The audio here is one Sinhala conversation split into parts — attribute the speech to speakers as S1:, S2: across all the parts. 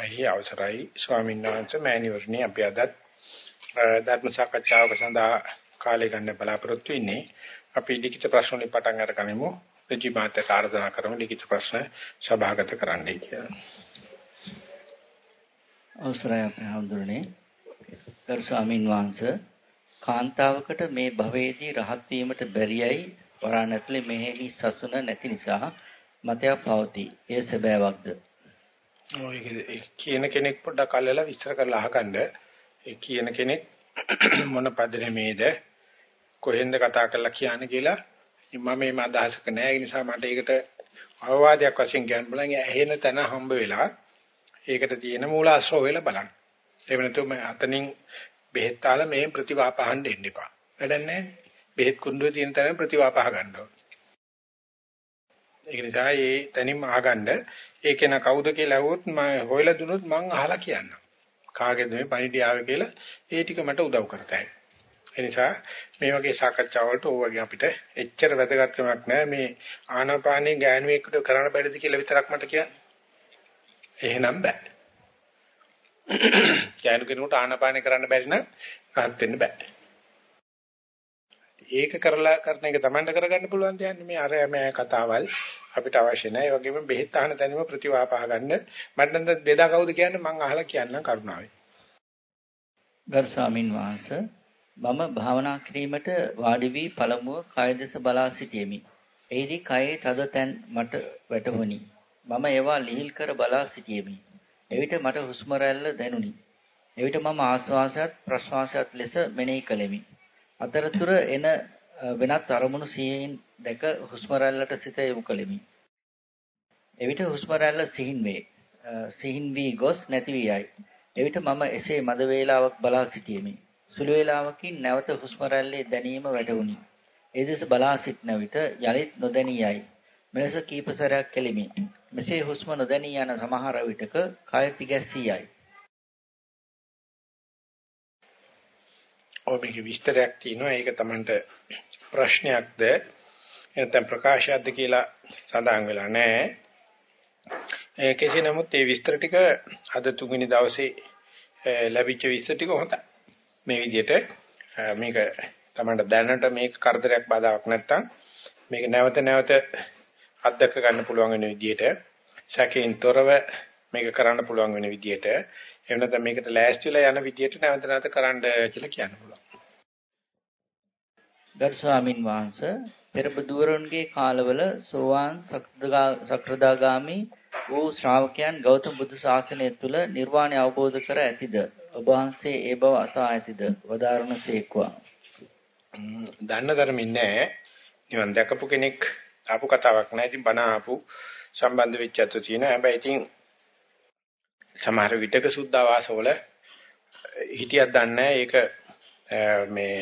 S1: අයි අවසරයි ස්වාමීන් වහන්සේ මෑණිවරණි අපි අද ධර්ම සාකච්ඡාවක සඳහා කාලය ගන්න බලාපොරොත්තු වෙන්නේ. අපි ලිඛිත ප්‍රශ්න වලින් පටන් අරගනිමු. ප්‍රතිමාත ආරාධනා කරමු ලිඛිත ප්‍රශ්න සභාගත කරන්නයි කියලා.
S2: අවසරයි අපේ හඳුරන්නේ. ගරු ස්වාමීන් වහන්සේ කාන්තාවකට මේ භවයේදී රහත් වීමට බැරියයි වරණ ඇතුලේ මෙහෙහි සසුන නැති නිසා මතයක් පවතී. එය සැබෑවක්ද?
S1: ඔය කියන කෙනෙක් පොඩ්ඩක් අල්ලලා විස්තර කරලා අහගන්න. ඒ කියන කෙනෙක් මොන පදනමේද කොහෙන්ද කතා කරලා කියන්නේ කියලා මම මේ අදහසක නැහැ. ඒ නිසා මට ඒකට අවවාදයක් වශයෙන් කියන්න බලන් ඇහෙන තැන හම්බ වෙලා ඒකට තියෙන මූලාශ්‍රව වෙලා බලන්න. එහෙම නැත්නම් මම අතනින් බෙහෙත් තාලා මේ ප්‍රතිවාපහන්න දෙන්න එපා. වැඩක් නැහැ. බෙහෙත් කුණ්ඩුවේ තියෙන තැන ප්‍රතිවාපහ ගන්න ඕනේ. ඒක නිසා ඒ තනින්ම අහගන්න ඒක න කවුද කියලා අහුවොත් මම හොයලා දුනොත් මං අහලා කියන්නම්. කාගේද මේ පණිඩිය ආවේ කියලා ඒ ටික මට උදව් කරතයි. ඒ නිසා මේ වගේ සාකච්ඡා වලට ඕවගේ අපිට එච්චර වැදගත්කමක් නැහැ මේ ආනාපානේ ගෑනුවෙකුට කරන්න බැරිද කියලා විතරක් මට කියන්න. එහෙනම් බෑ. ගෑනු කෙනෙකුට ආනාපානේ කරන්න බැරි නම් rahat වෙන්න බෑ. ඒක කරලා කරන එක Tamanට කරගන්න පුළුවන් දෙයක් මේ අර මේ කතාවල් අපිට අවශ්‍ය නැහැ. ඒ වගේම බෙහෙත් අහන තැනම ප්‍රතිවාපහ ගන්න. මට නම් බෙදා කවුද කියන්නේ මං අහලා කියන්නම් කරුණාවෙන්.
S2: ගරු ස්වාමින් වහන්සේ මම භාවනා කිරීමට වාඩි වී පළමුව කය දෙස බලා සිටියෙමි. එෙහිදී කයේ තද තැන් මට වැටහුණි. මම ඒවා ලිහිල් කර බලා සිටියෙමි. එවිට මට හුස්ම රැල්ල දැනුනි. එවිට මම ආශ්වාසයත් ප්‍රශ්වාසයත් ලෙස මෙනෙහි කළෙමි. අතරතුර එන වෙනත් අරමුණු සිහින් දැක හුස්ම රැල්ලට සිත යොමු කළෙමි. එවිට හුස්ම රැල්ල සිහින් වේ. සිහින් වී ගොස් නැති වී යයි. එවිට මම එසේ මද වේලාවක් බලා සිටියෙමි. සුළු වේලාවකින් නැවත හුස්ම රැල්ලේ දැනීම වැටහුණි. ඒ දෙස බලා සිටන විට යලිත් නොදැනී යයි. මෙලෙස කීප සැරයක් කෙලිමි. මෙසේ හුස්ම නොදැනී යන සමහර විටක කය තිගැස්සී යයි.
S1: ඔය මේකේ විස්තරයක් තියෙනවා. ඒක Tamanට ප්‍රශ්නයක්ද නැත්නම් ප්‍රකාශයක්ද කියලා සඳහන් වෙලා නැහැ. ඒ කෙසේ නමුත් මේ විස්තර ටික අද තුන්වෙනි දවසේ ලැබිච්ච විස්තර ටික හොඳයි. මේ විදිහට මේක Tamanට දැනට මේක කරදරයක් බාධාවක් නැත්තම් මේක නැවත නැවත අත්දක ගන්න පුළුවන් වෙන විදිහට සැකයෙන් තොරව මේක කරන්න පුළුවන් වෙන විදිහට එහෙම නැත්නම් මේකට ලෑස්තිලා යන විදිහට නැවත නැවත කරන්න කියලා කියන්න පුළුවන්.
S2: ගරු ස්වාමින් වහන්සේ පෙර බුදුවරුන්ගේ කාලවල සෝවාන් සක්‍රදාගාමි වූ ශ්‍රාවකයන් ගෞතම බුදු ශාසනය තුල නිර්වාණය අවබෝධ කර ඇතිද? ඔබ වහන්සේ ඒ බව අසා ඇතිද? වදාරණසේක්වා
S1: දන්න ධර්මින් නැහැ නිවන් දැකපු කෙනෙක් ආපු කතාවක් නැහැ ඉතින් බණ ආපු සම්බන්ධ වෙච්ච අතු තියෙනවා. හැබැයි ඉතින් සමහර විටක සුද්ධාවාසවල හිටියක් දන්නේ ඒක මේ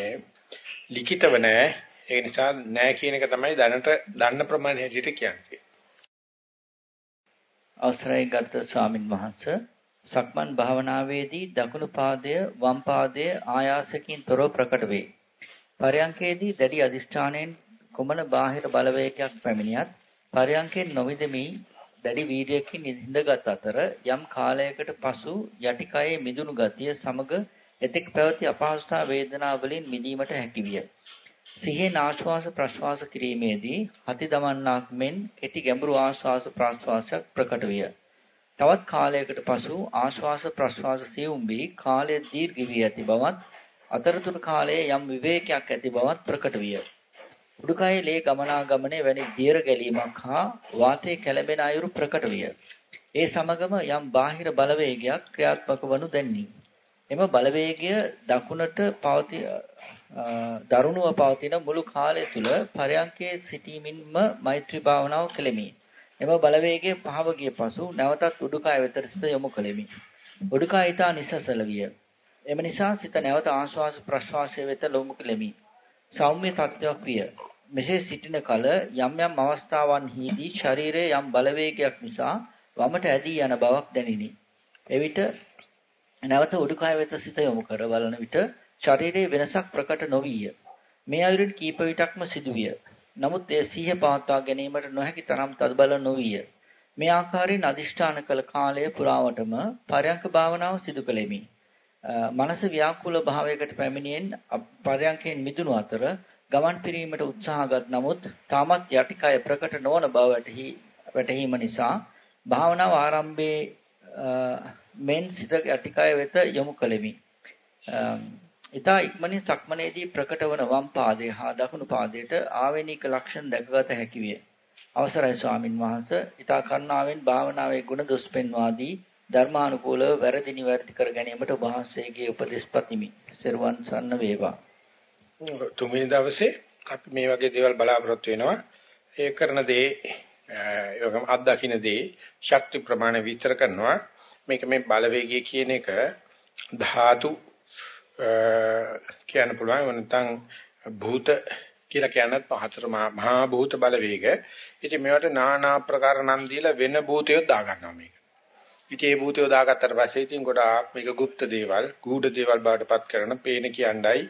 S1: ලිඛිතව නැහැ. ඒ නිසා නැහැ කියන එක තමයි දැනට දන්න ප්‍රමාණය හැටියට කියන්නේ.
S2: අවසරයි ගරුතර ස්වාමින් වහන්සේ සක්මන් භාවනාවේදී දකුණු පාදය වම් පාදය ආයාසකින් තොරව ප්‍රකට වේ. පරයන්කේදී දැඩි අදිෂ්ඨානයෙන් කුමන බාහිර බලවේගයක් පැමිණියත් පරයන්කෙන් නොවිදෙමි දැඩි වීර්යයකින් නිඳගත් අතර යම් කාලයකට පසු යටි කයේ මිදුණු ගතිය සමග එතෙක් පැවති අපහසුතා වේදනා වලින් මිදීමට හැකි විය. සිහින ආශ්වාස ප්‍රශ්වාස කිරීමේදී හති දමන්නාක් මෙන් කෙටි ගැඹුරු ආශ්වාස ප්‍රශ්වාසයක් ප්‍රකට විය. තවත් කාලයකට පසු ආශ්වාස ප්‍රශ්වාස සියුම් වී කාලය දීර්ඝ වී ඇති බවත් අතරතුර කාලයේ යම් විවේකයක් ඇති බවත් ප්‍රකට විය. උඩුකයේ ලේ ගමනාගමනයේ වැනි දියර ගැලීමක් හා වාතයේ කැළඹෙන අයුරු ප්‍රකට විය. ඒ සමගම යම් බාහිර බලවේගයක් ක්‍රියාත්මක වනු දැනිනි. එම බලවේගය දකුණට පවති දරුණුව පවතින මුළු කාලය තුල පරයන්කේ සිටීමින්ම මෛත්‍රී භාවනාව කෙලෙමි. එම බලවේගය පහව ගිය පසු නැවතත් උඩුකය වෙතට සිත යොමු කෙලෙමි. උඩුකය ඊතා නිසසල විය. එම නිසා සිත නැවත ආශ්වාස ප්‍රශ්වාසය වෙත ලොමු කෙලෙමි. සෞම්‍ය තත්ත්වයක් විය. මෙසේ සිටින කල යම් යම් අවස්ථාවන්හිදී ශරීරයේ යම් බලවේගයක් නිසා වමට ඇදී යන බවක් දැනිනි. එවිට නැවත උඩුකය වෙත සිත යොමු කර බලන විට ශරීරයේ වෙනසක් ප්‍රකට නොවිය. මේ අයුරින් කීප විටක්ම සිදුවිය. නමුත් ඒ සිහිය පවත්වා ගැනීමට නොහැකි තරම් තදබල නොවිය. මේ ආකාරයෙන් අදිෂ්ඨාන කළ කාලය පුරාවටම පරයන්ක භාවනාව සිදු කළෙමි. මනස ව්‍යාකූල භාවයකට පැමිණෙන් පරයන්කෙන් මිදුණු අතර ගමන් පිරීමට උත්සාහගත් නමුත් තාමත් යටිකය ප්‍රකට නොවන බව වැටහීම නිසා භාවනාව ආරම්භයේ මෙන් සිත යටිකය වෙත යොමු කළෙමි. ඊතා ඉක්මනින් සක්මනේදී ප්‍රකට වන වම් පාදයේ හා දකුණු පාදයට ආවේනික ලක්ෂණ දැකගත හැකි විය. අවසරයි ස්වාමින් වහන්සේ ඊතා කරුණාවෙන් භාවනාවේ ගුණ දොස් පෙන්වා දී ධර්මානුකූලව වැරදි නිවැරදි කර ගැනීමට වහන්සේගේ උපදෙස් පතිමි. සර්වන් සන්න වේවා.
S1: තුන්වෙනි දවසේ අපි මේ වගේ දේවල් බලාපොරොත්තු වෙනවා. ඒ කරන දේ යෝගම් අත්දකින්න දේ ශක්ති ප්‍රමාණය විස්තර කරනවා. මේක මේ බලවේගය කියන එක ධාතු කියන්න පුළුවන් නැත්නම් භූත කියලා කියනත් හතර මහා භූත බලවේග. ඉතින් මේවට নানা ආකාර නම් දීලා වෙන භූතයෝ දා ගන්නවා මේක. ඉතින් ඒ භූතයෝ දාගත්තට පස්සේ ඉතින් ගොඩාක් මේක গুপ্ত දේවල්, ගූඪ දේවල් බාටපත් කරන පේන කියණ්ඩයි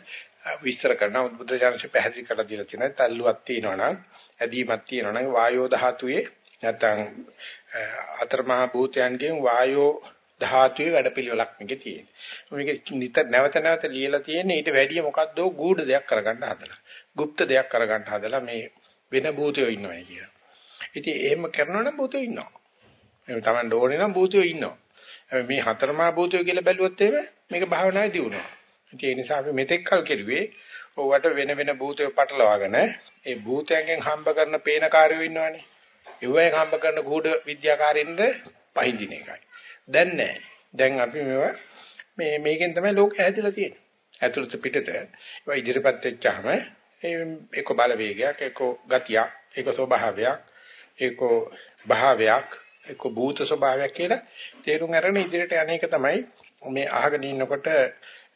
S1: විස්තර කරන බුදුරජාණන්සේ පැහැදිලි කරලා දීලා තියෙනවා. තල්ලුවක් තියෙනවනම්, ඇදීමක් තියෙනවනම් වායෝ ධාතුවේ නැත්නම් අතරමහා භූතයන්ගෙන් වායෝ ධාතුවේ වැඩපිළිවෙලක් මේකේ තියෙන්නේ. මේක නිතර නැවත නැවත ලියලා තියෙන්නේ ඊට වැඩිය මොකද්ද ගූඪ දෙයක් කරගන්න හදලා. গুপ্ত දෙයක් කරගන්න හදලා මේ වෙන භූතයෝ ඉන්නවා කියලා. ඉතින් එහෙම කරනවා නම් භූතයෝ ඉන්නවා. එහෙම Taman ඕනේ නම් භූතයෝ ඉන්නවා. හැබැයි මේ හතරමා භූතයෝ කියලා බැලුවොත් එහෙම මේක භාවනාවේ දියුණුව. ඒ නිසා අපි මෙතෙක් කල් කෙරුවේ ඕවට වෙන වෙන භූතයෝ පටලවාගෙන ඒ භූතයන්ගෙන් හම්බ කරන පේන කාර්යෝ ඉන්නවනේ. ඒවෙන් හම්බ කරන ගුඩ විද්‍යාකාරින්ද පහඳින එකයි. දැන් නැහැ. දැන් අපි මේවා මේ මේකෙන් තමයි ලෝකය හැදිලා තියෙන්නේ. ඇතුළත පිටත ඒවා ඉදිරිපත් වෙච්චාම ඒක බලවේගයක්, ඒක ගතියක්, ඒක ස්වභාවයක්, ඒක භාවයක්, ඒක භූත ස්වභාවයක් කියලා තේරුම් අරගෙන ඉදිරියට යන්නේක තමයි මේ අහගෙන ඉන්නකොට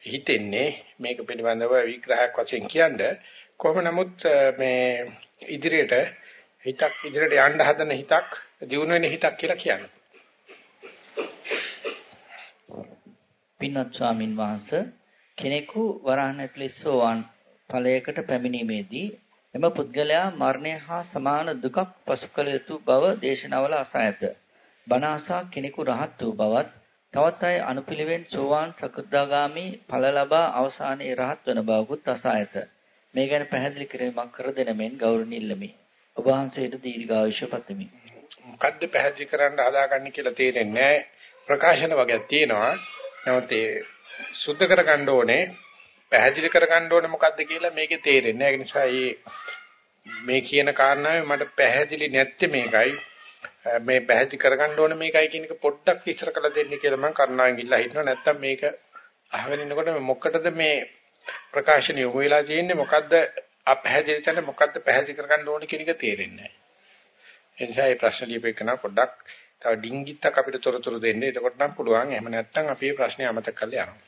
S1: හිතෙන්නේ මේක පිළිබඳව විග්‍රහයක් වශයෙන් කියන්නේ කොහොම නමුත් මේ ඉදිරියට හිතක් ඉදිරියට යන්න හදන හිතක් දියුණු වෙන හිතක් කියලා කියන්නේ.
S2: පින්වත් ස්වාමින් වහන්සේ කෙනෙකු වරහන් ඇතුළේ සෝවාන් ඵලයකට පැමිණීමේදී එම පුද්ගලයා මරණය හා සමාන දුකක් පසු කළ යුතු බව දේශනාවල අසා ඇත. බණ අසා කෙනෙකු රහත් වූ බවත් තවත් අය අනුපිළිවෙන් සෝවාන් සකෘදාගාමි ඵල ලබා අවසානයේ රහත් වන බවකුත් අසා ඇත. මේ ගැන පැහැදිලි කිරීමක් කර දෙන මෙන් ගෞරවණීය ඉල්ලමි. ඔබ වහන්සේට දීර්ඝායුෂ පතමි.
S1: මොකද්ද පැහැදිලි කරන්න හදාගන්නේ කියලා තේරෙන්නේ නැහැ. ප්‍රකාශන වගේක් තියෙනවා. නමුත් ඒ සුද්ධ කරගන්න ඕනේ පැහැදිලි කරගන්න ඕනේ මොකද්ද කියලා මේකේ තේරෙන්නේ නැහැ. ඒ නිසා මේ කියන කාරණාවේ මට පැහැදිලි නැත්තේ මේකයි. මේ පැහැදිලි කරගන්න ඕනේ මේකයි කියන එක පොඩ්ඩක් විස්තර කරලා දෙන්න කියලා මම කරුණාවෙන් ඉල්ලා හිටනවා. නැත්තම් මේක අහගෙන ඉන්නකොට මොකටද මේ ප්‍රකාශන යොමු වෙලා තියෙන්නේ මොකද්ද අපහැදිලි තැන මොකද්ද පැහැදිලි කරගන්න ඕනේ කියන එක තේරෙන්නේ නැහැ. ඒ නිසා මේ ප්‍රශ්න ලියපෙකන පොඩ්ඩක් තව ඩිංගිත්තක් අපිට තොරතුරු දෙන්න. එතකොට නම් පුළුවන්. එහෙම නැත්නම් අපි මේ ප්‍රශ්නේ අමතක කරලා යනවා.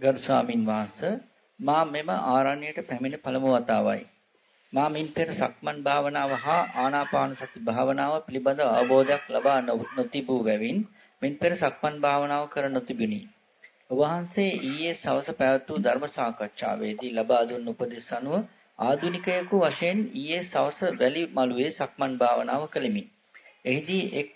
S2: ගරු ස්වාමින් වහන්සේ මා මෙම ආරණ්‍යයට පැමිණ පළමු වතාවයි. මා මින් පෙර සක්මන් භාවනාව හා ආනාපාන සති භාවනාව පිළිබඳ අවබෝධයක් ලබා නොතිබූ බැවින් මින් පෙර සක්මන් භාවනාව කර නොතිබුණි. වහන්සේ ඊයේ සවස පැවැත් වූ ධර්ම සාකච්ඡාවේදී ලබා දුන් උපදෙස් අනුව ආදුනිකයෙකු වශයෙන් ඊයේ සවස වැලි මළුවේ සක්මන් භාවනාව කළෙමි. එහිදී එක්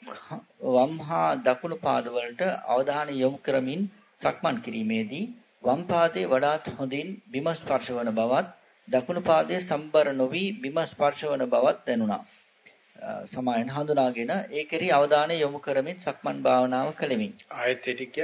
S2: වම් හා දකුණු පාදවලට අවධානය යොමු කරමින් සක්මන් කිරීමේදී වම් පාදයේ වඩාත් හොඳින් බිම ස්පර්ශ වන බවත් දකුණු පාදයේ සම්බර නොවි බිම ස්පර්ශ වන බවත් දැනුණා. සමායන හඳුනාගෙන ඒ කෙරෙහි අවධානය යොමු කරමින් සක්මන් භාවනාව කළෙමි.
S1: ආයත් ටික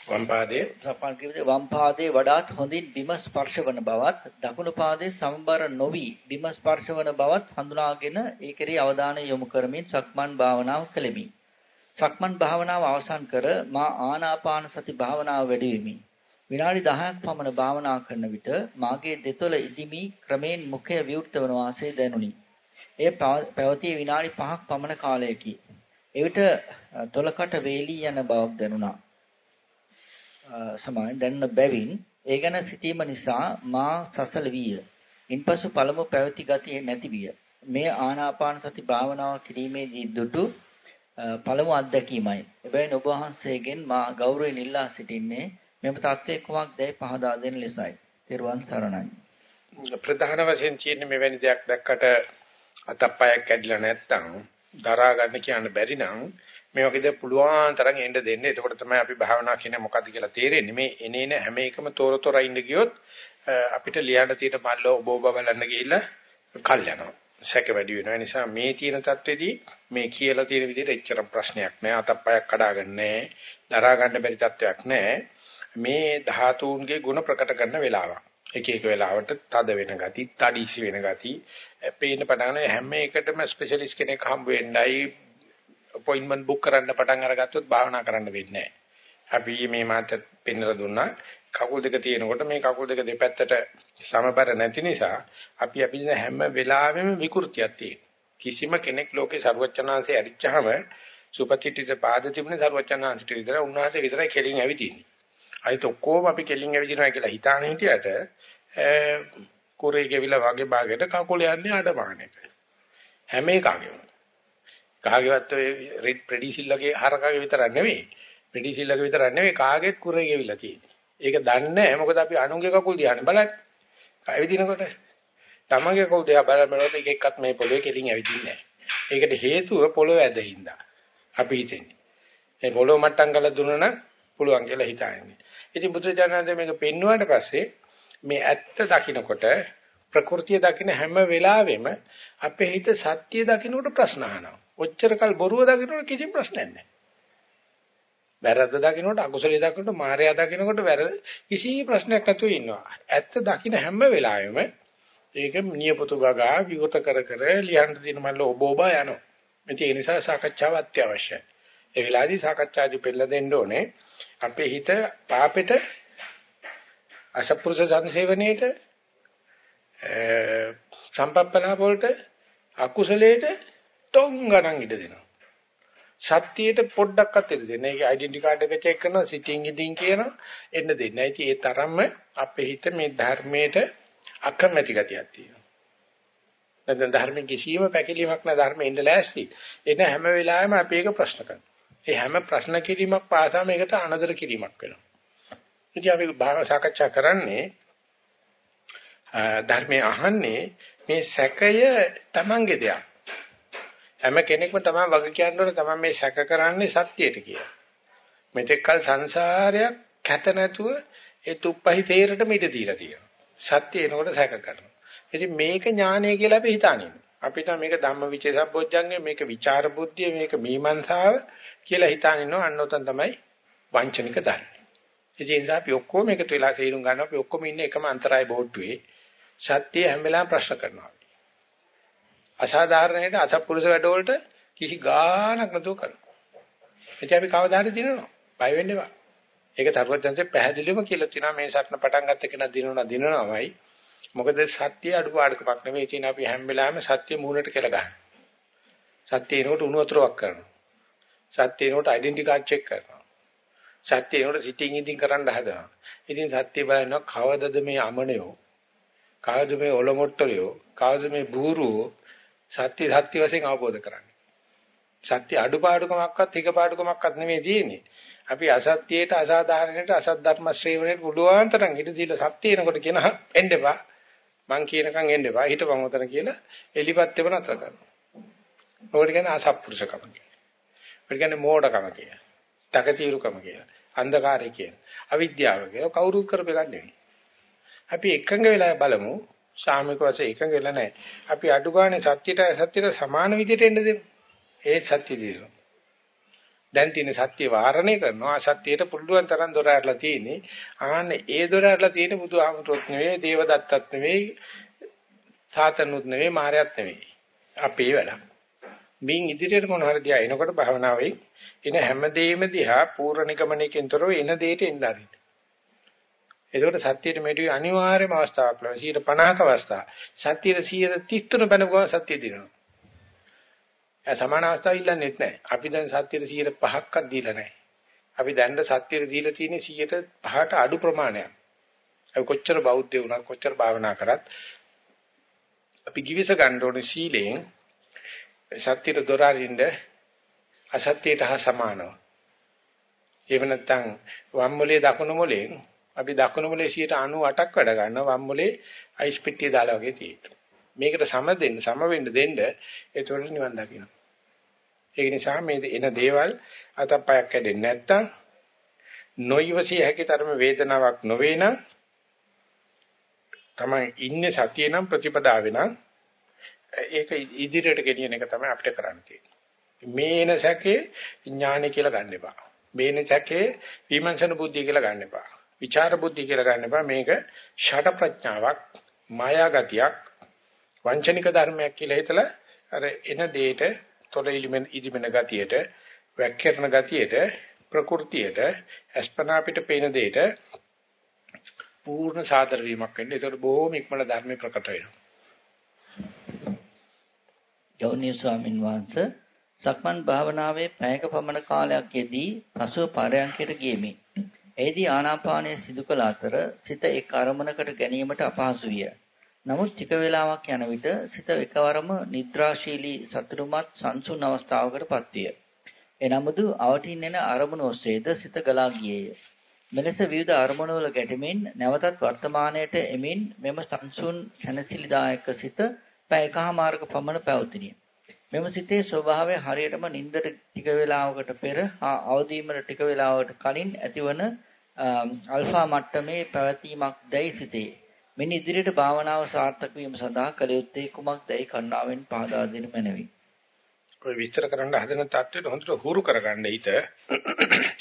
S1: වම් පාදයේ
S2: සක්මන් කිරීමේදී වම් පාදයේ වඩාත් හොඳින් බිම ස්පර්ශ වන බවත් දකුණු පාදයේ සම්බර නොවි බිම ස්පර්ශ වන බවත් හඳුනාගෙන ඒ කෙරෙහි අවධානය යොමු කරමින් සක්මන් භාවනාව කළෙමි. සක්මන් භාවනාව අවසන් කර මා ආනාපාන සති භාවනාව වැඩි වෙමි. විනාඩි 10ක් පමණ භාවනා කරන විට මාගේ දෙතොල ඉදිමි ක්‍රමෙන් මුඛය විවෘත වන වාසේ දැනුනි. එය පැවතිය විනාඩි 5ක් පමණ කාලයකි. එවිට තොලකට වේලී යන බවක් දැනුණා. සමාන දැනන බැවින් ඒ ගැන සිතීම නිසා මා සසල විය. ඉන්පසු පළමු පැවති ගතිය නැති විය. මේ ආනාපාන සති භාවනාව කිරීමේදී දුටු පළමු අත්දැකීමයි. එබැවින් ඔබ වහන්සේගෙන් මා ගෞරවයෙන් ඉල්ලා සිටින්නේ මෙම தත්ත්වයේ කුමක්දයි පහදා දෙන ලෙසයි. තෙරුවන් සරණයි.
S1: ප්‍රධාන වශයෙන් තියෙන මෙවැනි දෙයක් දැක්කට අතප්පයක් කැඩිලා නැත්තම් දරා ගන්න කියන්න බැරි නම් මේ වගේද පුළුවන් තරම් එන්න දෙන්න. එතකොට තමයි අපි භාවනා කියන්නේ මොකද්ද කියලා තේරෙන්නේ. මේ එනේන හැම එකම තොරතොර ඉන්න ගියොත් අපිට ලියන්න තියෙන මල්ල ඔබ ඔබ බලන්න ගිහිල්ලා කල් යනවා. සැක වැඩි වෙනවා. ඒ නිසා මේ තියෙන தത്വෙදී මේ කියලා තියෙන විදිහට එච්චර ප්‍රශ්නයක් නෑ. අතප්පයක් කඩාගන්නේ නෑ. දරා ගන්න බැරි தത്വයක් නෑ. මේ ධාතුන්ගේ ಗುಣ ප්‍රකට කරන වෙලාවක්. එක එක වෙලාවට තද වෙන ගති, තඩිසි වෙන ගති, පේන පටන් හැම එකටම ස්පෙෂලිස්ට් කෙනෙක් හම්බ වෙන්නයි අපොයින්ට්මන්ට් බුක් කරන්න පටන් අරගත්තොත් භාවනා කරන්න වෙන්නේ අපි මේ මාත පෙන්වලා දුන්නා කකුල් දෙක තියෙනකොට මේ කකුල් දෙක දෙපැත්තට සමබර නැති නිසා අපි අපි හැම වෙලාවෙම විකෘතියක් තියෙනවා. කිසිම කෙනෙක් ලෝකේ ਸਰවචනාංශය අරිච්චාම සුපතිත්‍ිත පාද තිබුණේ ਸਰවචනාංශට විතරයි උන්වහන්සේ විතරයි කෙලින් ඇවිදින්නේ. අනිත ඔක්කොම අපි කෙලින් ඇවිදිනවා කියලා හිතාන හිටියට කුරේ ගෙවිලා වගේ භාගයට කකුල යන්නේ අඩමාණයට. හැම එකකම කාගේවත් ඔය රෙඩ් ප්‍රෙඩිසිල්ලගේ හරකගේ විතරක් නෙවෙයි. ප්‍රෙඩිසිල්ලගේ විතරක් නෙවෙයි කාගේත් කුරේ ගෙවිලා තියෙන්නේ. ඒක දන්නේ නැහැ මොකද අපි අනුන්ගේ කකුල් දිහානේ බලන්නේ. ඇවිදිනකොට තමගේ කකුල් දිහා බලනකොට එක එක්කත් මේ පොළවේ කෙලින් ඇවිදින්නේ නැහැ. ඒකට හේතුව පොළව ඇදින්දා. අපි හිතන්නේ. මේ පොළව මට්ටම් කරලා දුන්නා නම් පුළුවන් කියලා හිතාන්නේ. ඉතින් බුදුරජාණන් මේක පෙන්වුවාට පස්සේ මේ ඇත්ත දකින්නකොට ප්‍රകൃතිය දකින්න හැම වෙලාවෙම අපේ හිත සත්‍ය දකින්නකොට ප්‍රශ්න අහනවා. ඔච්චරකල් බොරුව දකින්නකොට කිසිම ප්‍රශ්නයක් නැහැ. වැරද්ද දකින්නකොට අකුසලයේ දකින්නකොට මායя දකින්නකොට වැරද්ද කිසි ප්‍රශ්නයක් නැතුව ඉන්නවා. ඇත්ත දකින්න හැම වෙලාවෙම ඒක නියපොතු ගගා විවෘත කර කර ලියන්න දින මල්ල ඔබ ඔබ යනවා. ඒ නිසා සාකච්ඡාව අත්‍යවශ්‍යයි. ඒ වෙලාවේදී සාකච්ඡාදී පෙළ දෙන්න ඕනේ. අපේ හිත පාපෙට අසප්පුරුෂ සංසේවණේට සම්පප්පලා වලට අකුසලයට ටොං ගණන් ඉඩ දෙනවා. සත්‍යයට පොඩ්ඩක්වත් ඉඩ දෙන්නේ. ඒකේ ඩෙන්ටි කාඩ් එක චෙක් කරනවා, සිටින් ඉදින් කියනවා, එන්න දෙන්නේ. ඉතින් ඒ තරම්ම අපේ හිත මේ ධර්මයට අකමැති ගතියක් තියෙනවා. නැත්නම් ධර්මයේ කිසියම් පැකිලීමක් නැ ධර්මෙ ඉන්න ලෑස්ති. එන හැම වෙලාවෙම අපි ඒක ප්‍රශ්න කරනවා. ඒ හැම ප්‍රශ්න කිරීමක් පාසා මේකට අනදර කිරීමක් වෙනවා. ඉතින් අපි භාවනා සාකච්ඡා කරන්නේ ධර්මයේ අහන්නේ මේ සැකය Tamange දෙයක්. හැම කෙනෙක්ම තමයි වග කියනකොට තමයි මේ සැක කරන්නේ සත්‍යයට කියලා. මෙතෙක් කල සංසාරයක් කැත නැතුව ඒ තුප්පහි තේරට මිට දීලා තියෙනවා. සත්‍ය එනකොට සැක කරනවා. ඉතින් මේක ඥානය කියලා අපි හිතන්නේ. අපිට මේක ධම්මවිචේ සම්බොජ්ජංගේ මේක විචාර බුද්ධිය මේක මීමන්සාව කියලා හිතාගෙන ඉන්නවා අන්න උතන් තමයි වංචනික ධර්ම. ඉතින් ඒ නිසා අපි ඔක්කොම එකතු වෙලා තේරුම් ගන්නවා අපි ඔක්කොම ඉන්නේ එකම අන්තරාය බෝට්ටුවේ. සත්‍ය හැම වෙලාවෙම ප්‍රශ්න කරනවා. අසාධාරණයට අසත්පුරුෂ වැඩවලට කිසි ගාණක් නැතුව කරනවා. ඉතින් අපි කවදා හරි දිනනවා. බය වෙන්න එපා. ඒක තරුවත්යන්සේ පැහැදිලිවම කියලා තිනවා මේ සත්න පටන් ගත්ත කෙනා දිනනවා දිනනවාමයි. මොකද සත්‍ය අඩුපාඩුකමක් නෙවෙයි තියෙන අපි හැම වෙලාවෙම සත්‍ය මූණට කියලා ගන්න. සත්‍ය එනකොට උණු වතුරක් කරනවා. සත්‍ය එනකොට ඩෙන්ටි කාඩ් චෙක් කරනවා. සත්‍ය එනකොට සිටින් ඉදින් කරන්න හදනවා. ඉතින් සත්‍ය බලනවා කවදද මේ අමනයෝ? කවදද මේ ඔලොමොට්ටලියෝ? කවදද මේ බූරුවෝ? සත්‍ය සත්‍ය වශයෙන් අවබෝධ කරන්නේ. සත්‍ය අඩුපාඩුකමක්වත් හිකපාඩුකමක්වත් නෙමෙයි තියෙන්නේ. අපි අසත්‍යයට අසාධාරණයට අසත් ධර්ම ශ්‍රේවණයට පුළුවන් තරම් හිත දීලා සත්‍ය එනකොට කියන එන්න එපා. මං කියනකම් එන්න එපා. හිටපන් උතන කියලා එලිපත් වෙව නතර කරනවා. ඔකට කියන්නේ අසත්පුරුෂකම කියලා. ඔකට කියන්නේ මෝඩකම කියලා. තකතිරුකම කියලා. අන්ධකාරය කියලා. අවිද්‍යාව කියලා කවුරුත් කරපෙයක් නෙවෙයි. අපි එකඟ වෙලා බලමු සාමික වශයෙන් එකඟ වෙලා නැහැ. අපි අඩු ගානේ සත්‍යයට සත්‍යයට සමාන විදිහට එන්න දෙමු. ඒ සත්‍ය දිනවා. දැන් තියෙන සත්‍ය වාරණය කරනවා අසත්‍යයට පුළුවන් තරම් දොර ඇරලා තියෙන්නේ. ආන්න ඒ දොර ඇරලා තියෙන්නේ බුදුහාමුදුරුවොත් නෙවෙයි, දේවදත්තත් නෙවෙයි, සාතනුත් නෙවෙයි, මාරයත් නෙවෙයි. අපේ වැඩ. මින් ඉදිරියට මොන හරි දිහා එනකොට භවනාවේ එන හැමදේම දිහා පූර්ණිකමණයකින් තොරව එන දෙයට එන්න ආරින්න. එතකොට සත්‍යයට මෙඩි අනිවාර්යම අවස්ථාවක් ලැබෙනවා 50ක අවස්ථාව. සත්‍යයට 133 බැලුවා සත්‍ය දිනනවා. ඒ සමාන අවස්ථාව ඉල්ලන්නේ නැහැ. අපි දැන් සත්‍යයට 105ක්වත් දීලා නැහැ. අපි දැන් සත්‍යයට දීලා තියෙන්නේ 105ට අඩු ප්‍රමාණයක්. අපි කොච්චර බෞද්ධ වුණත් කොච්චර භාවනා කරත් අපි කිවිස ගන්න ඕනේ සීලෙන් සත්‍යයට දොර අරින්න අසත්‍යයට හා සමානව. එහෙම නැත්නම් වම් මොලේ දකුණු මොලෙන් අපි දකුණු මොලේ 98ක් වැඩ ගන්නවා වම් මොලේ අයිස් පිටිය දාලා වගේ තියෙනවා. මේකට සම දෙන්න සම වෙන්න දෙන්න ඒතකොට නිවන් දකින්න. ඒක නිසා මේ එන දේවල් අතපයක් කැඩෙන්නේ නැත්තම් නොයවසිය හැකි තරම වේදනාවක් නොවේ නම් තමයි ඉන්නේ සතිය නම් ප්‍රතිපදාවේ නම් ඒක ඉදිරියට ගෙනියන එක තමයි අපිට කරන්න තියෙන්නේ. මේන සැකේ ඥානෙ කියලා ගන්න එපා. මේන සැකේ විමර්ශන බුද්ධිය කියලා ගන්න එපා. විචාර බුද්ධිය කියලා ගන්න එපා. මේක ෂට ප්‍රඥාවක්, මායා ගතියක්, වංචනික ධර්මයක් කියලා හිතලා අර එන දෙයට තොල ඉලිමෙන් ඉදිමෙන ගතියට, වැක්කිරන ගතියට, ප්‍රകൃතියට, අස්පනා පිට පේන දෙයට පූර්ණ සාදර වීමක් වෙන්නේ. ඒතකොට බොහෝම ඉක්මන ධර්මේ ප්‍රකට වෙනවා.
S2: ගෞණීය ස්වාමින් වහන්සේ සක්මන් භාවනාවේ පැයක පමණ කාලයක් යෙදී පසුව පරයන්කයට ගියමි. එෙහිදී ආනාපානය සිදු කළ අතර සිත එක් අරමුණකට ගැනීමට අපහසු විය. නමුත් ටික වේලාවක් යන විට සිත එකවරම නිද්‍රාශීලී සතුටුමත් සංසුන් අවස්ථාවකටපත් විය. එනමුදු අවටින් එන අරමුණ ඔස්සේද සිත ගලා ගියේය. මෙලෙස විවිධ අරමුණු වල ගැටෙමින් නැවතත් වර්තමානයට එමින් මෙම සංසුන් සැනසිලිදායක සිත පැය එකහමාරක පමණ පැවතිනිය. මෙම සිතේ ස්වභාවය හරියටම නින්දට ටික වේලාවකට පෙර හා අවදීමට ටික වේලාවකට කලින් ඇතිවන අල්ෆා මට්ටමේ පැවතීමක් දැයි සිතේ. මෙන්න ඉදිරියට භාවනාව සාර්ථක වීම සඳහා කළ යුත්තේ කුමක්දයි කරුණාවෙන් පහදා දෙනු මැනවි.
S1: ඔය විස්තර කරන්න හදන தත්ත්වෙට හොඳට හුරු කරගන්න හිත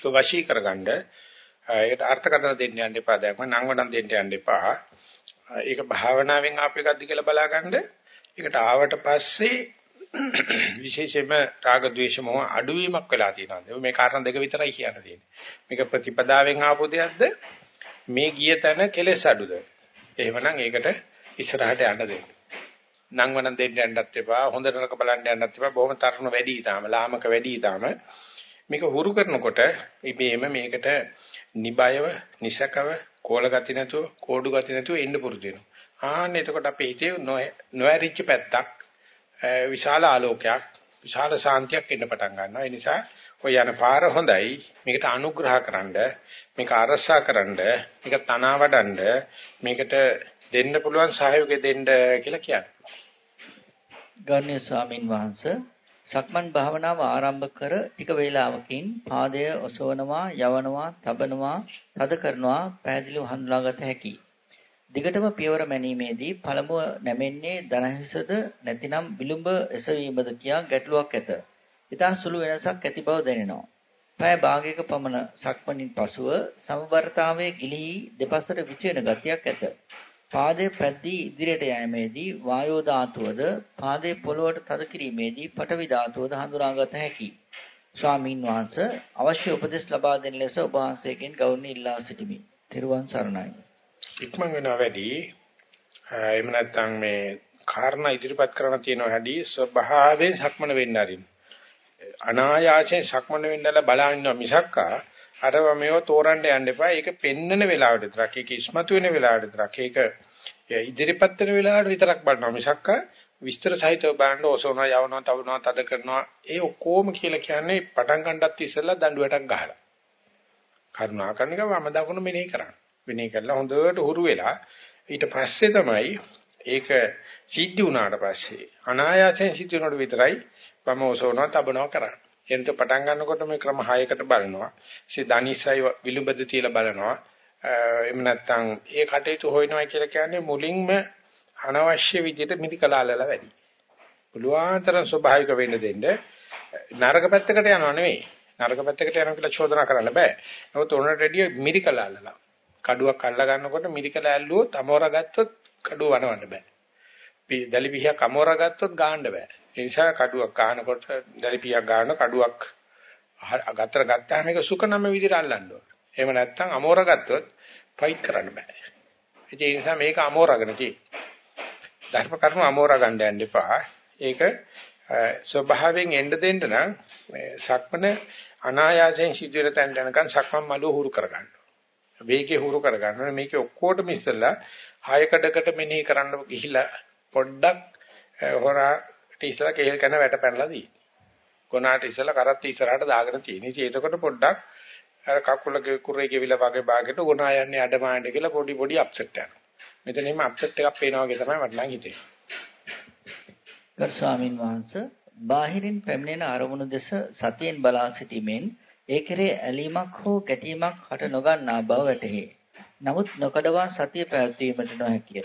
S1: වශී කරගන්න ඒකට අර්ථකථන දෙන්න යන්න එපා දැන් මම නංවනම් දෙන්න යන්න එපා ඒක භාවනාවෙන් ආපු එකක්ද කියලා බලාගන්න ඒකට ආවට පස්සේ විශේෂයෙන්ම රාග ద్వේෂ මොහ අඩුවීමක් වෙලා තියෙනවා මේ කාරණා දෙක විතරයි කියන්න තියෙන්නේ මේක ප්‍රතිපදාවෙන් ආපු දෙයක්ද මේ ගිය තැන කෙලෙස් අඩුද එහෙමනම් ඒකට ඉස්සරහට යන්න දෙන්න. නංවන දෙන්න යන්නත් එපා, හොඳ නරක බලන්න යන්නත් එපා. බොහොම තරුණ වැඩි ඊටාම, ලාමක වැඩි ඊටාම මේක හුරු කරනකොට ඉබේම මේකට නිබයව, නිසකව, කෝල ගති නැතුව, කෝඩු ගති නැතුව එන්න පුරුදු වෙනවා. ආන්න එතකොට අපේ හිතේ නොඇරිච්ච පැත්තක්, විශාල ආලෝකයක්, විශාල ශාන්තියක් එන්න පටන් ගන්නවා. ඒ නිසා ඔය යන පාර හොඳයි. මේකට අනුග්‍රහකරනද, මේක අරසා කරන්න, මේක තනවා වඩන්න, මේකට දෙන්න පුළුවන් සහයෝගය දෙන්න කියලා කියන්නේ.
S2: ගෞරවනීය ස්වාමින් වහන්සේ සක්මන් භාවනාව ආරම්භ කර ටික වේලාවකින් පාදය ඔසවනවා, යවනවා, තබනවා, තද කරනවා පැහැදිලිව හඳුනාගත හැකියි. දිගටම පියවර මැනීමේදී පළමුව නැමෙන්නේ දනහිසද නැතිනම් විලුඹ එසවීමද කියා ගැටලුවක් ඇත. ඉතා සුළු වෙනසක් ඇති බව දැනෙනවා. පය භාගයක පමණ සක්මණින් පසුව සමබරතාවයේ ගිලී දෙපසට විචේන ගතියක් ඇත. පාදයේ පැද්දී ඉදිරියට යෑමේදී වායෝ ධාතුවද පාදයේ පොළවට තද කිරීමේදී පඨවි ධාතුවද හඳුනාගත හැකියි. ස්වාමීන් වහන්සේ අවශ්‍ය උපදෙස් ලබා දෙන ලෙස ඔබ වහන්සේගෙන් ගෞරවණීය ඉල්ලා සිටිමි. ත්‍රිවන් සරණයි.
S1: ඉක්මන් වෙනවා වැඩි. එහෙම නැත්නම් මේ කාරණා ඉදිරිපත් කරන තියෙන හැටි ස්වභාවයෙන් සක්මන වෙන්න ආරින්. අනායාසයෙන් සක්මන වෙන්නලා බලන්න මිසක්කා අරව මේව තෝරන්න යන්න එපා. ඒක පෙන්නන වෙලාවට විතරක්, ඒක ඉස්මතු වෙන වෙලාවට විතරක්, ඒක ඉදිරිපත් වෙන වෙලාවට විතරක් බලනවා මිසක්කා විස්තර සහිතව බලන්න ඔසවනවා, යවනවා, තවනවා, තද කරනවා. ඒ ඔක්කොම කියලා කියන්නේ පටන් ගන්නත් ඉස්සෙල්ලා දඬුවටක් ගහලා. කරුණා කරන එක වම දකුණ මෙනෙහි කරන්න. මෙනෙහි කරලා හොඳට හුරු වෙලා ඊට පස්සේ තමයි ඒක සිද්ධ වුණාට පස්සේ අනායාසයෙන් සිද්ධ වෙනකොට විතරයි වම ඔසවනවා තබනවා කරන්නේ. එනත පටන් ගන්නකොට මේ ක්‍රම 6කට බලනවා. ඉතින් දනිසයි විලුඹද තියලා බලනවා. එහෙම නැත්නම් ඒ කටයුතු හොයනවා කියලා කියන්නේ මුලින්ම අනවශ්‍ය විදිහට මිදිකලාලලා වැඩි. පුළුවන්තරම් ස්වභාවික වෙන්න දෙන්න නරක පැත්තකට යනවා නෙවෙයි. නරක පැත්තකට යනවා කියලා චෝදනා කරන්න බෑ. නමුත් උනට රෙඩිය මිරිකලාලලා. කඩුවක් අල්ල ගන්නකොට මිරිකලා ඇල්ලුවොත් අමෝරා ගත්තොත් කඩුව වනවන්න බෑ. දැලි පිහියක් අමෝරා ගත්තොත් ගාන්න බෑ. ඒ නිසා කඩුවක් ගන්නකොට දැලිපියක් ගන්න කඩුවක් ගතර ගත්තාම මේක සුකනම විදිහට අල්ලන්න ඕන. එහෙම නැත්නම් අමෝර ගත්තොත් ෆයිට් කරන්න බෑ. ඒ නිසා මේක අමෝරගෙන තියෙන්නේ. ධර්ම කර්ම අමෝරා ගන්න යන්න එපා. ඒක ස්වභාවයෙන් එන්න දෙන්න නම් මේ සක්මන අනායාසයෙන් සිදුවෙන තැන යනකම් සක්මන් මළුව හුරු කරගන්න. වේගේ හුරු කරගන්න. මේකේ ඔක්කොටම ඉස්සෙල්ලා හයකඩකට මෙනෙහි කරන්න ගිහිලා පොඩ්ඩක් හොරා ඉස්සලා කේල් කන වැට පැනලා දී. කොනාට ඉස්සලා කරත් ඉස්සරහට දාගෙන තියෙන. ඉතින් ඒකකොට පොඩ්ඩක් අර කකුල කුරේ ගෙවිලා වගේ භාගයට ගොනා යන්නේ අඩමාණ්ඩ කියලා පොඩි පොඩි අප්සෙට් යනවා. මෙතනින්ම අප්සෙට් එකක් පේනවා වගේ තමයි මට නම් හිතෙන්නේ.
S2: ගරු ස්වාමින් වහන්සේ බාහිරින් පැමිණෙන අරමුණු දෙස සතියෙන් බලා සිටීමෙන් ඒ කෙරේ ඇලීමක් හෝ ගැටීමක් හට නොගන්නා බව වැටහේ. නමුත් නොකඩවා සතිය පැවැත්වීමට නොහැකිය.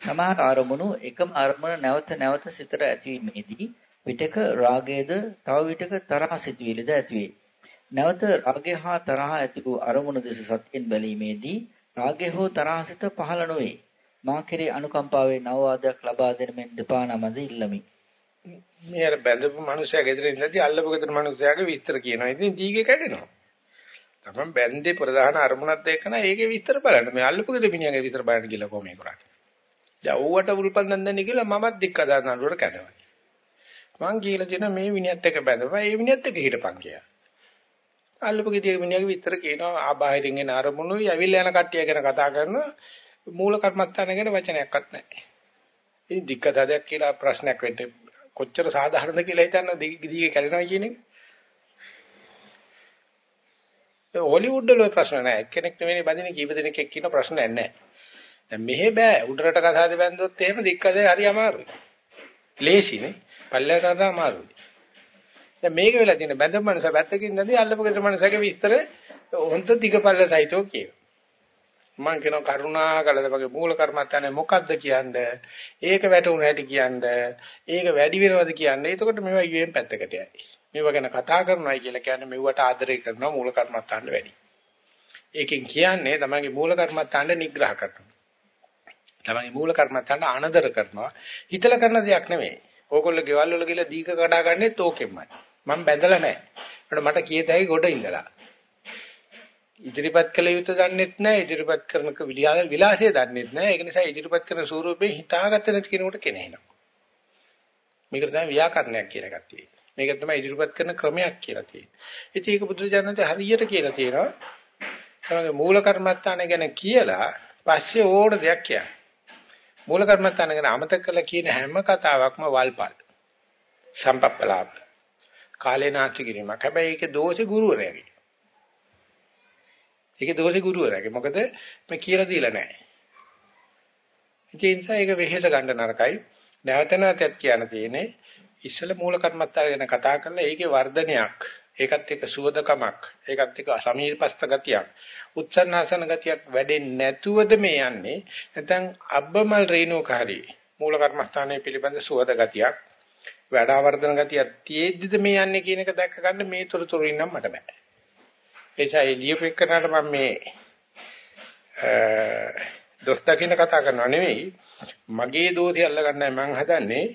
S2: සමහර අරමුණු එකම අරමුණ නැවත නැවත සිතට ඇතිවීමේදී විටක රාගයේද තව විටක තරහ සිතුවිලිද ඇතිවේ. නැවත රාගය හා තරහ ඇති වූ අරමුණු දෙස සතියෙන් බැලීමේදී රාගය හෝ තරහ සිත පහළ නොවේ. මා කෙරේ අනුකම්පාවේ නවවාදයක් ලබා දෙන මෙන් දෙපා නමද ඉල්ලමි.
S1: මේ අර බැඳපු මිනිසයා ගෙදර ඉඳලා අල්ලපු ගෙදර මිනිසයාගේ විස්තර කියනවා. ඉතින් දීගේ කැඩෙනවා. තමන් බැඳේ ප්‍රධාන අරමුණත් එක්කන ඒකේ විස්තර බලන්න. මේ අල්ලපු ගෙදර මිනිහාගේ විස්තර බලන්න කියලා කොහොම කරන්නේ. දැන් ඌවට උල්පන්දන් දෙන්නේ කියලා මමත් දික්ක දාන නඩුවට කැඩවයි. මං කියලා තියෙනවා මේ විනියත් එක්ක බැඳපුවා. ඒ විනියත් එක්ක හිටපන් කියලා. අල්ලපු ගෙදර මිනිහාගේ විස්තර කියනවා ආබාහිරින් එන අරමුණුයි ඇවිල්ලා යන කට්ටිය ගැන කතා කරනවා. මූල කර්මත්තාන ගැන වචනයක්වත් නැහැ. ඉතින් දික්කදාදයක් කියලා ප්‍රශ්නයක් වෙන්න කොච්චර සාධාරණද කියලා හිතන්න දිගේ කැඩෙනවා කියන එක. හොලිවුඩ් වල ප්‍රශ්න නැහැ. එක්කෙනෙක් නෙවෙයි බදින කීප දෙනෙක් එක්ක ඉන්න ප්‍රශ්නයක් නැහැ. දැන් මෙහෙ බෑ උඩරට කසාද බැන්දොත් එහෙම දික්කදේ හරි අමාරුයි. ලේසිනේ. පල්ලයට අර අමාරුයි. දැන් මේක වෙලා තියෙන බැඳ මනස පැත්තකින් ඉඳදී අල්ලපු ගෙදර මනසගේ විස්තර හොන්ත දිගපල්ල සහිතව කියනවා. මම කියනවා කරුණාකරලා වගේ මූල කර්මත්තානේ මොකද්ද කියන්නේ? ඒක වැටුණ හැටි කියන්නේ. ඒක වැඩි වෙනවද කියන්නේ? එතකොට මේවා ඉවෙන් පැත්තකට යයි. මේවා ගැන කතා කරනවායි කියලා කියන්නේ මෙවට ආදරය කරනවා මූල කර්මත්තාන්න වැඩි. ඒකෙන් කියන්නේ තමයිගේ මූල කර්මත්තාන්න නිග්‍රහ කරනවා. තමයිගේ මූල කර්මත්තාන්න ආනදර කරනවා. හිතලා කරන දෙයක් නෙමෙයි. ඕගොල්ලෝ ගෙවල් වල ගිහලා දීක කඩා ගන්නෙත් ඕකෙමයි. මම බැඳලා නැහැ. මට කියත හැකි ගොඩ ඉඳලා. ඉදිරිපත් කළ යුතු දන්නෙත් නැහැ ඉදිරිපත් කරන විලාසය දන්නෙත් නැහැ. ඒක නිසා ඉදිරිපත් කරන ස්වරූපේ හිතාගත්තේ නැති කෙනෙකුට කෙනෙහිනවා. මේකට තමයි ව්‍යාකරණයක් කියලා එකක් තියෙන්නේ. මේක තමයි ඉදිරිපත් කරන ක්‍රමයක් කියලා තියෙන්නේ. ඉතින් ඒක බුදුරජාණන්සේ හරියට කියලා තියෙනවා. තමයි මූල කර්මත්තාන ගැන කියලා පස්සේ ඕන දෙයක් කියන්නේ. මූල කර්මත්තාන ගැන අමතක කරලා කියන හැම කතාවක්ම වල්පල්. සම්පප්පලාප. කාලේ නාස්ති කිරීමක්. හැබැයි ඒකේ දෝෂේ ගුරුවරයාගේ. ඒකේ දෝෂේ ගුරුවරයාගේ. මොකද මේ කියලා දීලා නැහැ. ඒ නිසා ඒක වෙහෙස ගන්න නරකයි. නැවත නැවතත් කියන්න තියෙන්නේ ඉස්සල මූල කර්මත්තාර ගැන කතා කරලා ඒකේ වර්ධනයක් ඒකත් එක්ක සුවදකමක් ඒකත් එක්ක සමීපස්ත ගතියක් උත්සන්නාසන ගතියක් වැඩෙන්නේ නැතුවද මේ යන්නේ නැත්නම් අබ්බමල් රේණුකාරී මූල කර්මස්ථානයේ පිළිබඳ සුවද ගතියක් වැඩාවර්ධන ගතියක් තියෙද්දිද මේ යන්නේ කියන එක දැක්ක ගන්න මේ තොරතුරු ඉන්නම් මට බෑ එසා එළියපෙන්නට මම මේ දොස් දකින්න කතා කරනවා නෙවෙයි මගේ දෝෂය අල්ලගන්නයි මම හදන්නේ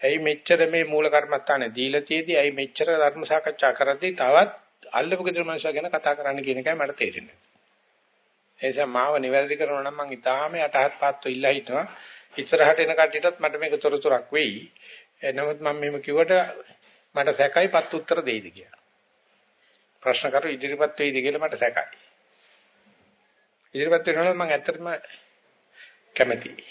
S1: ඇයි මෙච්චර මේ මූල කර්මස්ථානේ දීලා තියේදී ඇයි මෙච්චර ධර්ම සාකච්ඡා කරද්දී තවත් අල්ලපු ගෙදර මනුස්සයා ගැන කතා කරන්න කියන එකයි මට තේරෙන්නේ. ඒ නිසා මාව නිවැරදි කරනවා නම් මම ඊටාම යටහත් පාත්ව ඉල්ලා හිටනවා. ඉස්සරහට එන කට්ටියටත් මට මේක තොරතුරක් වෙයි. නමුත් මම මෙහෙම කිව්වට මට සැකයි පත් උත්තර දෙයිද කියලා. ප්‍රශ්න කරු ඉදිරිපත් වෙයිද කියලා මට සැකයි. ඉදිරිපත් වෙනවා නම් මම ඇත්තටම කැමතියි.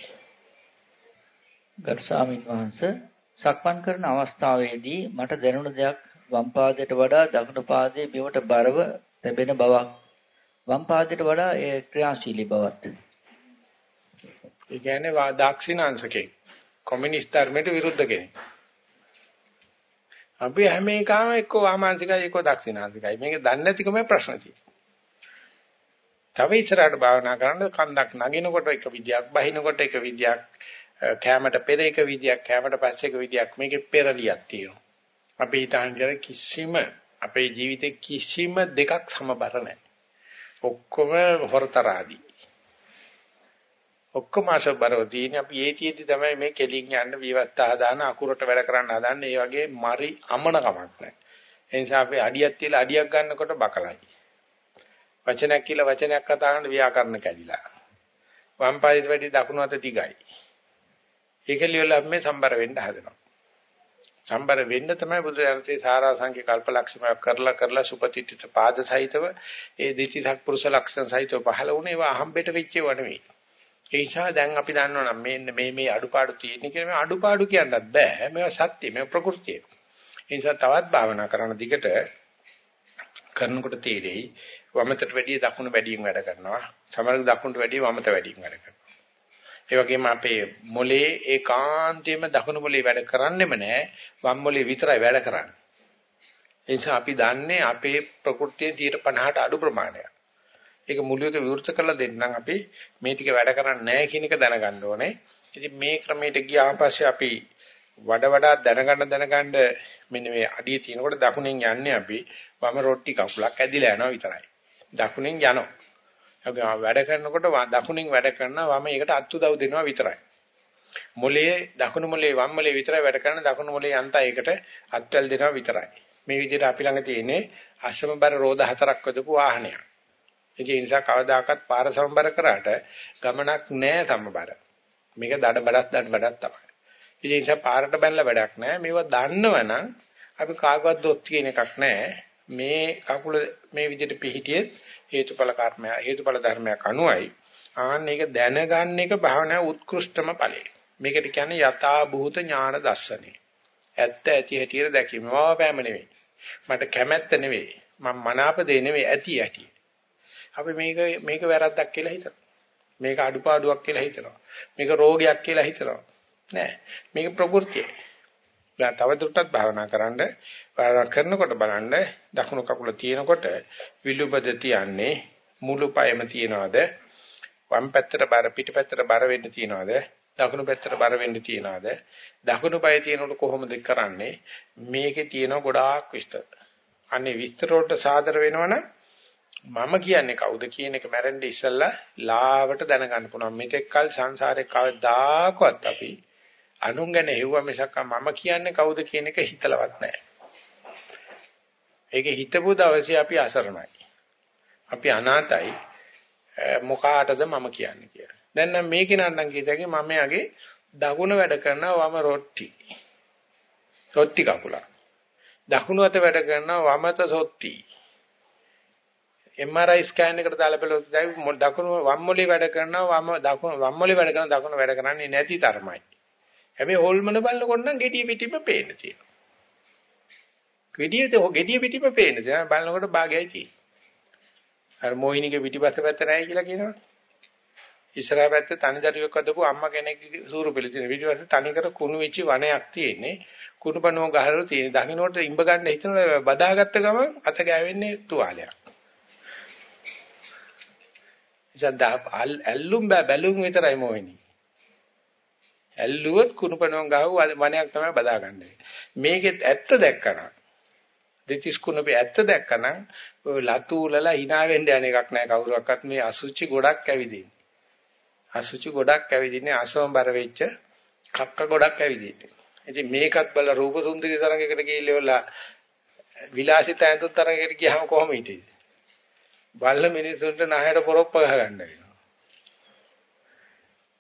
S2: ගරු ස්වාමීන් වහන්සේ සක්මන් කරන අවස්ථාවේදී මට දැනුණ දෙයක් වම් පාදයට වඩා දකුණු පාදයේ බිමට බරව තැබෙන බවක් වම් පාදයට වඩා ඒ ක්‍රියාශීලී බවත්
S1: ඒ කියන්නේ දාක්ෂිනාංශකේ කොමියුනිස්ට් ධර්මයට විරුද්ධ කෙනෙක් අපි හැම එකම එක්ක වාමාංශිකයි එක්ක දක්ෂිනාංශිකයි. මේක දන්නේ නැතිකම ප්‍රශ්න තියෙනවා. තව ඉස්සරහට භාවනා කරන කන්දක් නගිනකොට එක විදියක්, බහිනකොට එක විදියක්, කැමරට පෙර එක විදියක්, කැමරට පස්සේ එක විදියක් මේකේ පෙරලියක් තියෙනවා. අපි හිතන්නේ කිසිම අපේ ජීවිතේ කිසිම දෙකක් සමබර නැහැ. ඔක්කොම හොරතරාදී. ඔක්කොම අසබරව තියෙන අපි ඒතියෙදි තමයි මේ කෙලින් යන්න විවස්ථා හදාන අකුරට වැඩ කරන්න හදන්නේ. ඒ වගේ මරි අමනකමක් නැහැ. ඒ නිසා අපි අඩියක් තියලා අඩියක් ගන්නකොට බකලයි. වචනයක් කියලා වචනයක් කතා කරන ව්‍යාකරණ කැඩිලා. වම් පාදයට වැඩි දකුණු අත දිගයි. ඒකලියල අපි සම්බර වෙන්න හදනවා. සම්බර වෙන්න තමයි බුදුරජාණන්සේ සාරාංශික කල්පලක්ෂණයක් කරලා කරලා සුපතිත්‍ිත පාද සහිතව ඒ දෙතිසක් පුරුෂ ලක්ෂණ සහිතව පහළ වුණේ ඒවා අහම්බෙට වෙච්ච ඒවා නෙවෙයි. ඒ නිසා දැන් අපි දන්නවනම් මේ මේ මේ අඩුපාඩු තියෙන කියලා මේ අඩුපාඩු කියන්නත් බෑ. මේවා සත්‍ය, මේවා ප්‍රകൃතිය. ඒ නිසා තවත් භාවනා කරන දිගට කරනකොට තේරෙයි වමතට වැඩිය දකුණු වැඩියෙන් වැඩ කරනවා. සමහර දකුණට වැඩිය වමත වැඩියෙන් වැඩ කරනවා. ඒ වගේම අපේ මොලේ ඒකාන්තයෙන්ම දකුණු මොලේ වැඩ කරන්නෙම නැහැ. වම් මොලේ විතරයි වැඩ කරන්නේ. ඒ නිසා අපි දන්නේ අපේ ප්‍රകൃතියේ 50ට අඩු ප්‍රමාණයක්. ඒක මුළු එක විවෘත කරලා දෙන්නම් අපි මේ ටික වැඩ කරන්නේ නැහැ කියන එක දැනගන්න ඕනේ. ඉතින් මේ ක්‍රමයට ගියාන් පස්සේ අපි වඩා වඩා දැනගන්න දැනගන්න මෙන්න මේ අඩිය තියෙනකොට දකුණෙන් යන්නේ අපි වම රොට්ටි කකුලක් ඇදිලා යනවා විතරයි. දකුණෙන් යනවා. වැඩ කරනකොට දකුණින් වැඩ කරනවා වම ඒකට අත්උදව් දෙනවා විතරයි. මොලේ දකුණු මොලේ වම් මොලේ විතරයි වැඩ කරන දකුණු මොලේ යන්තා ඒකට අත්වල දෙනවා විතරයි. මේ විදිහට අපි ළඟ තියෙන්නේ අශ්‍රමබර රෝද හතරක් වදපු වාහනයක්. ඒ නිසා කවදාකවත් පාර සමබර කරාට ගමනක් නෑ සමබර. මේක දඩ බඩක් දඩ බඩක් තමයි. ඒ නිසා පාරට බැලලා වැඩක් නෑ. මේවා දන්නවනම් අපි කාගවත් දොස් කියන එකක් නෑ. මේ කකුල මේ විදිහට පිහිටියෙත් හේතුඵල කර්මය හේතුඵල ධර්මයක් අනුවයි. ආන්න ඒක දැනගන්න එක භාවනා උත්කෘෂ්ඨම ඵලය. මේකට කියන්නේ යථා භූත ඥාන දර්ශනය. ඇත්ත ඇති හැටියට දැකීම. මවාපෑම නෙවෙයි. මට කැමැත්ත නෙවෙයි. මම මනාප දෙ නෙවෙයි ඇති ඇති. අපි මේක මේක වැරද්දක් කියලා හිතනවා. මේක අඩුපාඩුවක් කියලා හිතනවා. මේක රෝගයක් කියලා හිතනවා. නෑ. මේක ප්‍රകൃතිය. දැන් තව දුරටත් භාවනා කරන්න භාවනා කරනකොට බලන්න දකුණු කකුල තියෙනකොට විලුඹද තියන්නේ මුළු පයම තියනවාද වම් පැත්තට බර පිටිපැත්තට බර වෙන්න තියනවාද දකුණු පැත්තට බර වෙන්න තියනවාද දකුණු පය තියෙනකොට කොහොමද කරන්නේ මේකේ තියෙන ගොඩාක් විස්තර අනේ විස්තර වලට සාදර වෙනවනම් මම කියන්නේ කවුද කියන එක මැරෙන්න ඉස්සෙල්ලා ලාවට දැනගන්න පුළුවන් මෙතෙක් කල සංසාරේ කවදාකවත් අපි අනුන් ගැන හෙව්වා මිසක් මම කියන්නේ කවුද කියන එක හිතලවත් නැහැ. ඒකේ හිතපු දවසේ අපි අසරණයි. අපි අනාතයි. මොකාටද මම කියන්නේ කියලා. දැන් නම් මේකේ නන්නම් කීතගේ මම යගේ දකුණ වැඩ කරනවා වම රොට්ටි. රොට්ටි කකුල. දකුණු අත වැඩ කරනවා වමත සොත්ටි. MRI ස්කෑන් එකට දාලා බලුවොත් දකුණු වම් මොලේ වැඩ කරනවා වම දකුණු වම් මොලේ වැඩ කරන දකුණු වැඩ කරන්නේ නැති තරමයි. හැබැයි හොල්මන බලනකොට නම් gediya පිටිම පේන්න තියෙනවා. gediya තෝ gediya පිටිම පේන්න තියෙනවා. බලනකොට භාගයයි තියෙන්නේ. අර මොහිනිගේ පිටිපස්ස පැත්ත නැහැ කියලා කියනවා. ඉස්සරහා පැත්තේ තනි දරුවෙක් වදපු අම්මා කෙනෙක්ගේ සූරු පිළි තියෙන පිටිපස්සේ තනි කර කුණු වෙච්ච වනයක් තියෙන්නේ. කුණු පණුව ගහලා තියෙන. දකින්නට ඉඹ ගන්න හිතන බදාගත්ත ගමන් අත ගෑවෙන්නේ තුවාලයක්. ඉතින් ඇල්ලුම් බැලුම් විතරයි මොහිනී. ඇල්ලුවොත් කුණුපණුවන් ගහව වණයක් තමයි බදාගන්නේ. මේකෙත් ඇත්ත දැක්කනම් දෙතිස් කුණපේ ඇත්ත දැක්කනම් ඔය ලතු උලලා hina වෙන්න යන එකක් නෑ කවුරුවක්වත් මේ අසුචි ගොඩක් ඇවිදින්නේ. අසුචි ගොඩක් ඇවිදින්නේ අසෝම්බර වෙච්ච කක්ක ගොඩක් ඇවිදින්නේ. ඉතින් මේකත් බල රූප සුන්දරී තරඟයකට ගිහිල්ලා විලාසිත ඇඳුම් තරඟයකට ගියාම කොහොම හිටියේද? බල්ල මිනිසුන්ට නහයට පොරොප්ප ගහ ගන්න වෙනවා.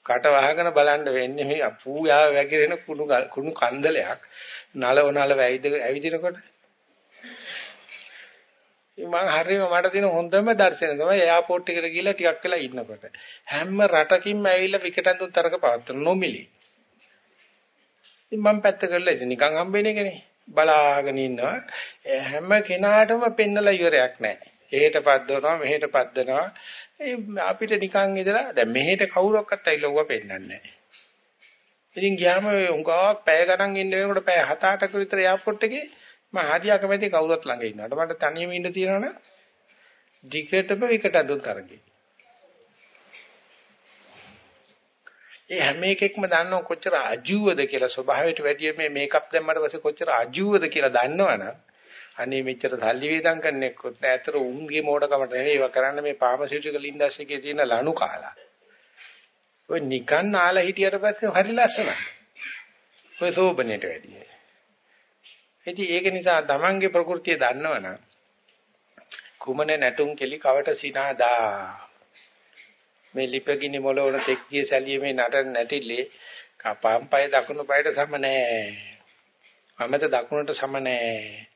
S1: කට වහගෙන බලන්න වෙන්නේ මේ අපූයා වැగిරෙන කුණු කුණු කන්දලයක් නලව නලව ඇවිදිනකොට. මම හරියම මට තියෙන හොඳම දර්ශනය තමයි එයාපෝට් එකට ගිහලා ටිකක් වෙලා ඉන්නකොට. හැම රටකින්ම ඇවිල්ලා විකටන් තුන් තරක පවත්තන නොමිලි. ඉතින් මම පැත්ත කරලා ඉතින් නිකන් හම්බෙන එකනේ. බලාගෙන ඉන්නවා. හැම කෙනාටම පෙන්නලා ඉවරයක් නැහැ. එහෙට පද්දනවා මෙහෙට පද්දනවා අපිට නිකන් ඉඳලා දැන් මෙහෙට කවුරක්වත් ඇවිල්ලා ඌව පෙන්නන්නේ නැහැ. ඉතින් ගියාම උංගාවක් පැය ගණන් ඉන්න වෙනකොට පැය 7-8ක විතර එයාපෝට් එකේ මම හරිය කැමති කවුරුත් ළඟ ඉන්නවට මට තනියම ඉන්න තියෙනවනේ දිගටම විකට අඳුන් තරගේ. ඒ හැම එකෙක්ම දන්නව කොච්චර අජූවද කියලා ස්වභාවයට වැඩිය මේ මේකප් දැම්මට පස්සේ කොච්චර අජූවද කියලා දන්නවනම් අනේ මෙච්චර සල්ලි වේදම් කරන්න එක්කොත් නෑ. ඇතර උන්ගේ මෝඩකමට නෙවෙයි ඒවා කරන්න මේ ෆාමසිටිකල් ඉන්ඩස්ට්‍රි එකේ තියෙන ලනු කාලා. ඔය නිකන් නාලා හිටියට පස්සේ හරි ලස්සනයි. ඔය සෝබනේට වැඩිය. ඉතින් ඒක නිසා තමන්ගේ ප්‍රകൃතිය දන්නවනම් කුමන නැටුම් කෙලි කවට සිනාදා මේ ලිපගිනි මොළවන තෙක්ජිය සැලියේ නටන නැටිලේ කපම්පය දකුණු පයට සම නැහැ. වමත දකුණට සම නැහැ.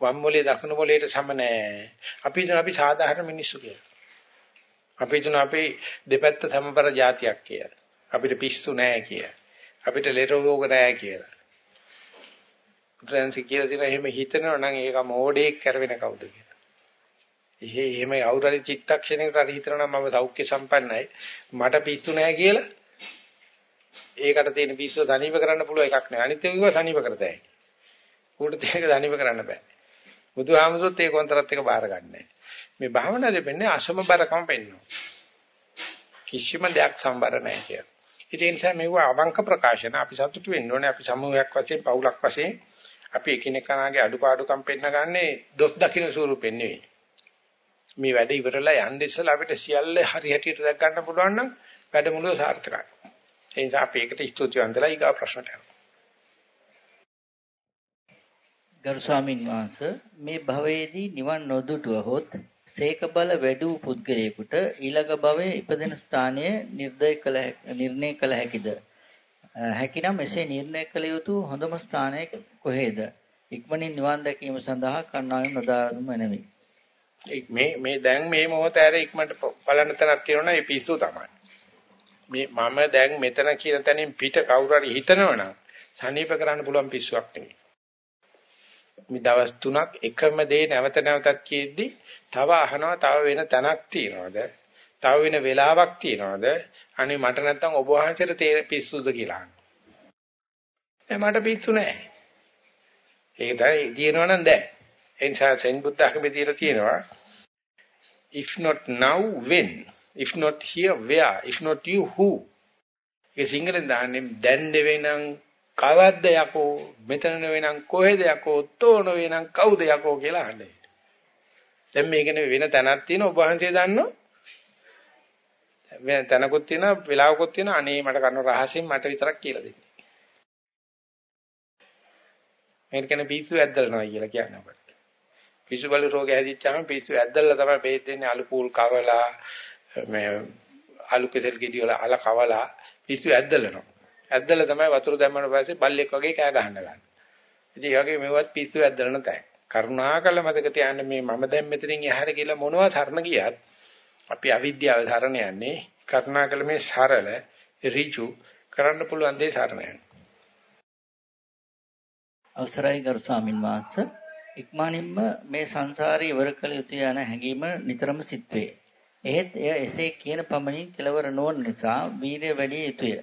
S1: වම් මොලේ දකුණු මොලේට සම නැහැ. අපි හිතන අපි සාධාරණ මිනිස්සු කියලා. අපි හිතන අපි දෙපැත්ත සමබර જાතියක් කියලා. අපිට පිස්සු නැහැ කියලා. අපිට ලෙඩ රෝග නැහැ කියලා. ට්‍රැන්සි කියලා දින එහෙම හිතනවා නම් ඒක මොඩේක් කරවෙන කවුද කියලා. එහෙ එහෙම අවුරුදු චිත්තක්ෂණයකට හරි හිතනවා නම් මම සෞඛ්‍ය සම්පන්නයි. මට පිස්සු නැහැ කියලා ඒකට තියෙන පිස්සුව සනීප කරන්න පුළුවන් එකක් නෑ. අනිත් ඒවා සනීප කරතයි. ඌට තියෙක සනීප කරන්න බෑ. බුදුහාමුදුරුත් ඒ කොන්තරත් එක බාර ගන්නෑ. මේ භාවනා දෙපෙන්නේ අසමබරකම පෙන්වනවා. කිසිම දෙයක් සම්බර නැහැ කියලා. ඒ නිසා මේව අවංක ප්‍රකාශන අපි සතුටු වෙන්න ඕනේ. අපි සමූහයක් වශයෙන් පවුලක් වශයෙන් අපි එකිනෙකාගේ අඩුපාඩුකම් පෙන්නගන්නේ දොස් දකින්න ස්වරූපෙන් නෙවෙයි. මේ වැඩ ඉවරලා යන්න ඉස්සලා අපිට සියල්ල හරි හැටියට දැක් ගන්න පුළුවන් නම් වැඩමුළුව සාර්ථකයි. ඒ නිසා අපි ඒකට ස්තුතිවන්තලා ඊගා ප්‍රශ්නට යනවා.
S2: ගරු ස්වාමින් වහන්සේ මේ භවයේදී නිවන් නොදුටුවහොත් සේක බල වැඩි වූ පුද්ගලයෙකුට ඊළඟ භවයේ ඉපදෙන ස්ථානය නිර්දය කළ නිර්ණය කළ හැකිද? හැකිනම් එසේ නිර්ණය කළ යුතු හොඳම ස්ථානය කොහේද? ඉක්මනින් නිවන් දැකීම සඳහා කන්නායම් නොදාදුම වෙනවි.
S1: මේ මේ දැන් මේ මොහොත ඇර ඉක්මනට බලන්න තැනක් තියෙනවා ඒ පිස්සු තමයි. මේ මම දැන් මෙතන කියන තැනින් පිට කවුරු හරි හිතනවනම් සනීප කරන්න පුළුවන් පිස්සුවක් නෙමෙයි. මේ දවස් තුනක් එකම දේ නැවත නැවතත් කියෙද්දි තව අහනවා තව වෙන තැනක් තියනවාද? තව වෙන වෙලාවක් තියනවාද? අනේ මට නැත්තම් ඔබ වහන්සේට පිස්සුද කියලා අහනවා. මට පිස්සු නැහැ. ඒක තමයි තියෙනවනම් දැන්. ඒ නිසා සෙන් බුද්ධ ආගමේ තියලා තියෙනවා if not now when if not here where if not you who ඒ සිංහලෙන් දාන්නේ දැන් නෙවෙනම් කවද්ද යකෝ මෙතන නෙවෙනම් කොහෙද යකෝ තෝන වෙනම් කවුද යකෝ කියලා අහන්නේ. දැන් මේකනේ වෙන තැනක් තියෙන ඔබ වහන්සේ දන්නෝ? වෙන තැනකුත් තියෙනවා වෙලාවකුත් තියෙනවා අනේ මට කරන රහසින් මට විතරක් කියලා දෙන්න. මේක කියන්නේ පිස්සු ඇද්දලනවා කියලා කියන්නේ අපිට පිස්සු බල රෝගය හැදිච්චාම පිස්සු ඇද්දලා තමයි බෙහෙත් දෙන්නේ අලු පූල් කවලා මේ අලු කෙසෙල් ගෙඩි වල අල කවලා පිස්සු ඇද්දලනවා. ඇද්දලා තමයි වතුර දැම්මම පස්සේ බල්ලෙක් වගේ කෑ ගහන්න ගන්න. ඉතින් ඒ වගේ මේවත් පිස්සු ඇද්දලන තැන්. කරුණාකර මතක තියාගන්න මේ මම දැන් මෙතනින් එහාට කියලා මොනවා සරණ ගියත් අපි අවිද්‍යාව සරණ යන්නේ කරුණාකර මේ සරල ඍජු කරන්න පුළුවන් දේ සරණ යන්නේ.
S2: අවසරයි ගරු ස්වාමින් වහන්සේ ඉක්මනින්ම මේ සංසාරේ ඉවර කළ යුතුය යන හැඟීම නිතරම සිත්වේ. එහෙත් එය එසේ කියන පමණින් කෙලවර නොවන නිසා වීරිය වැඩි යුතුය.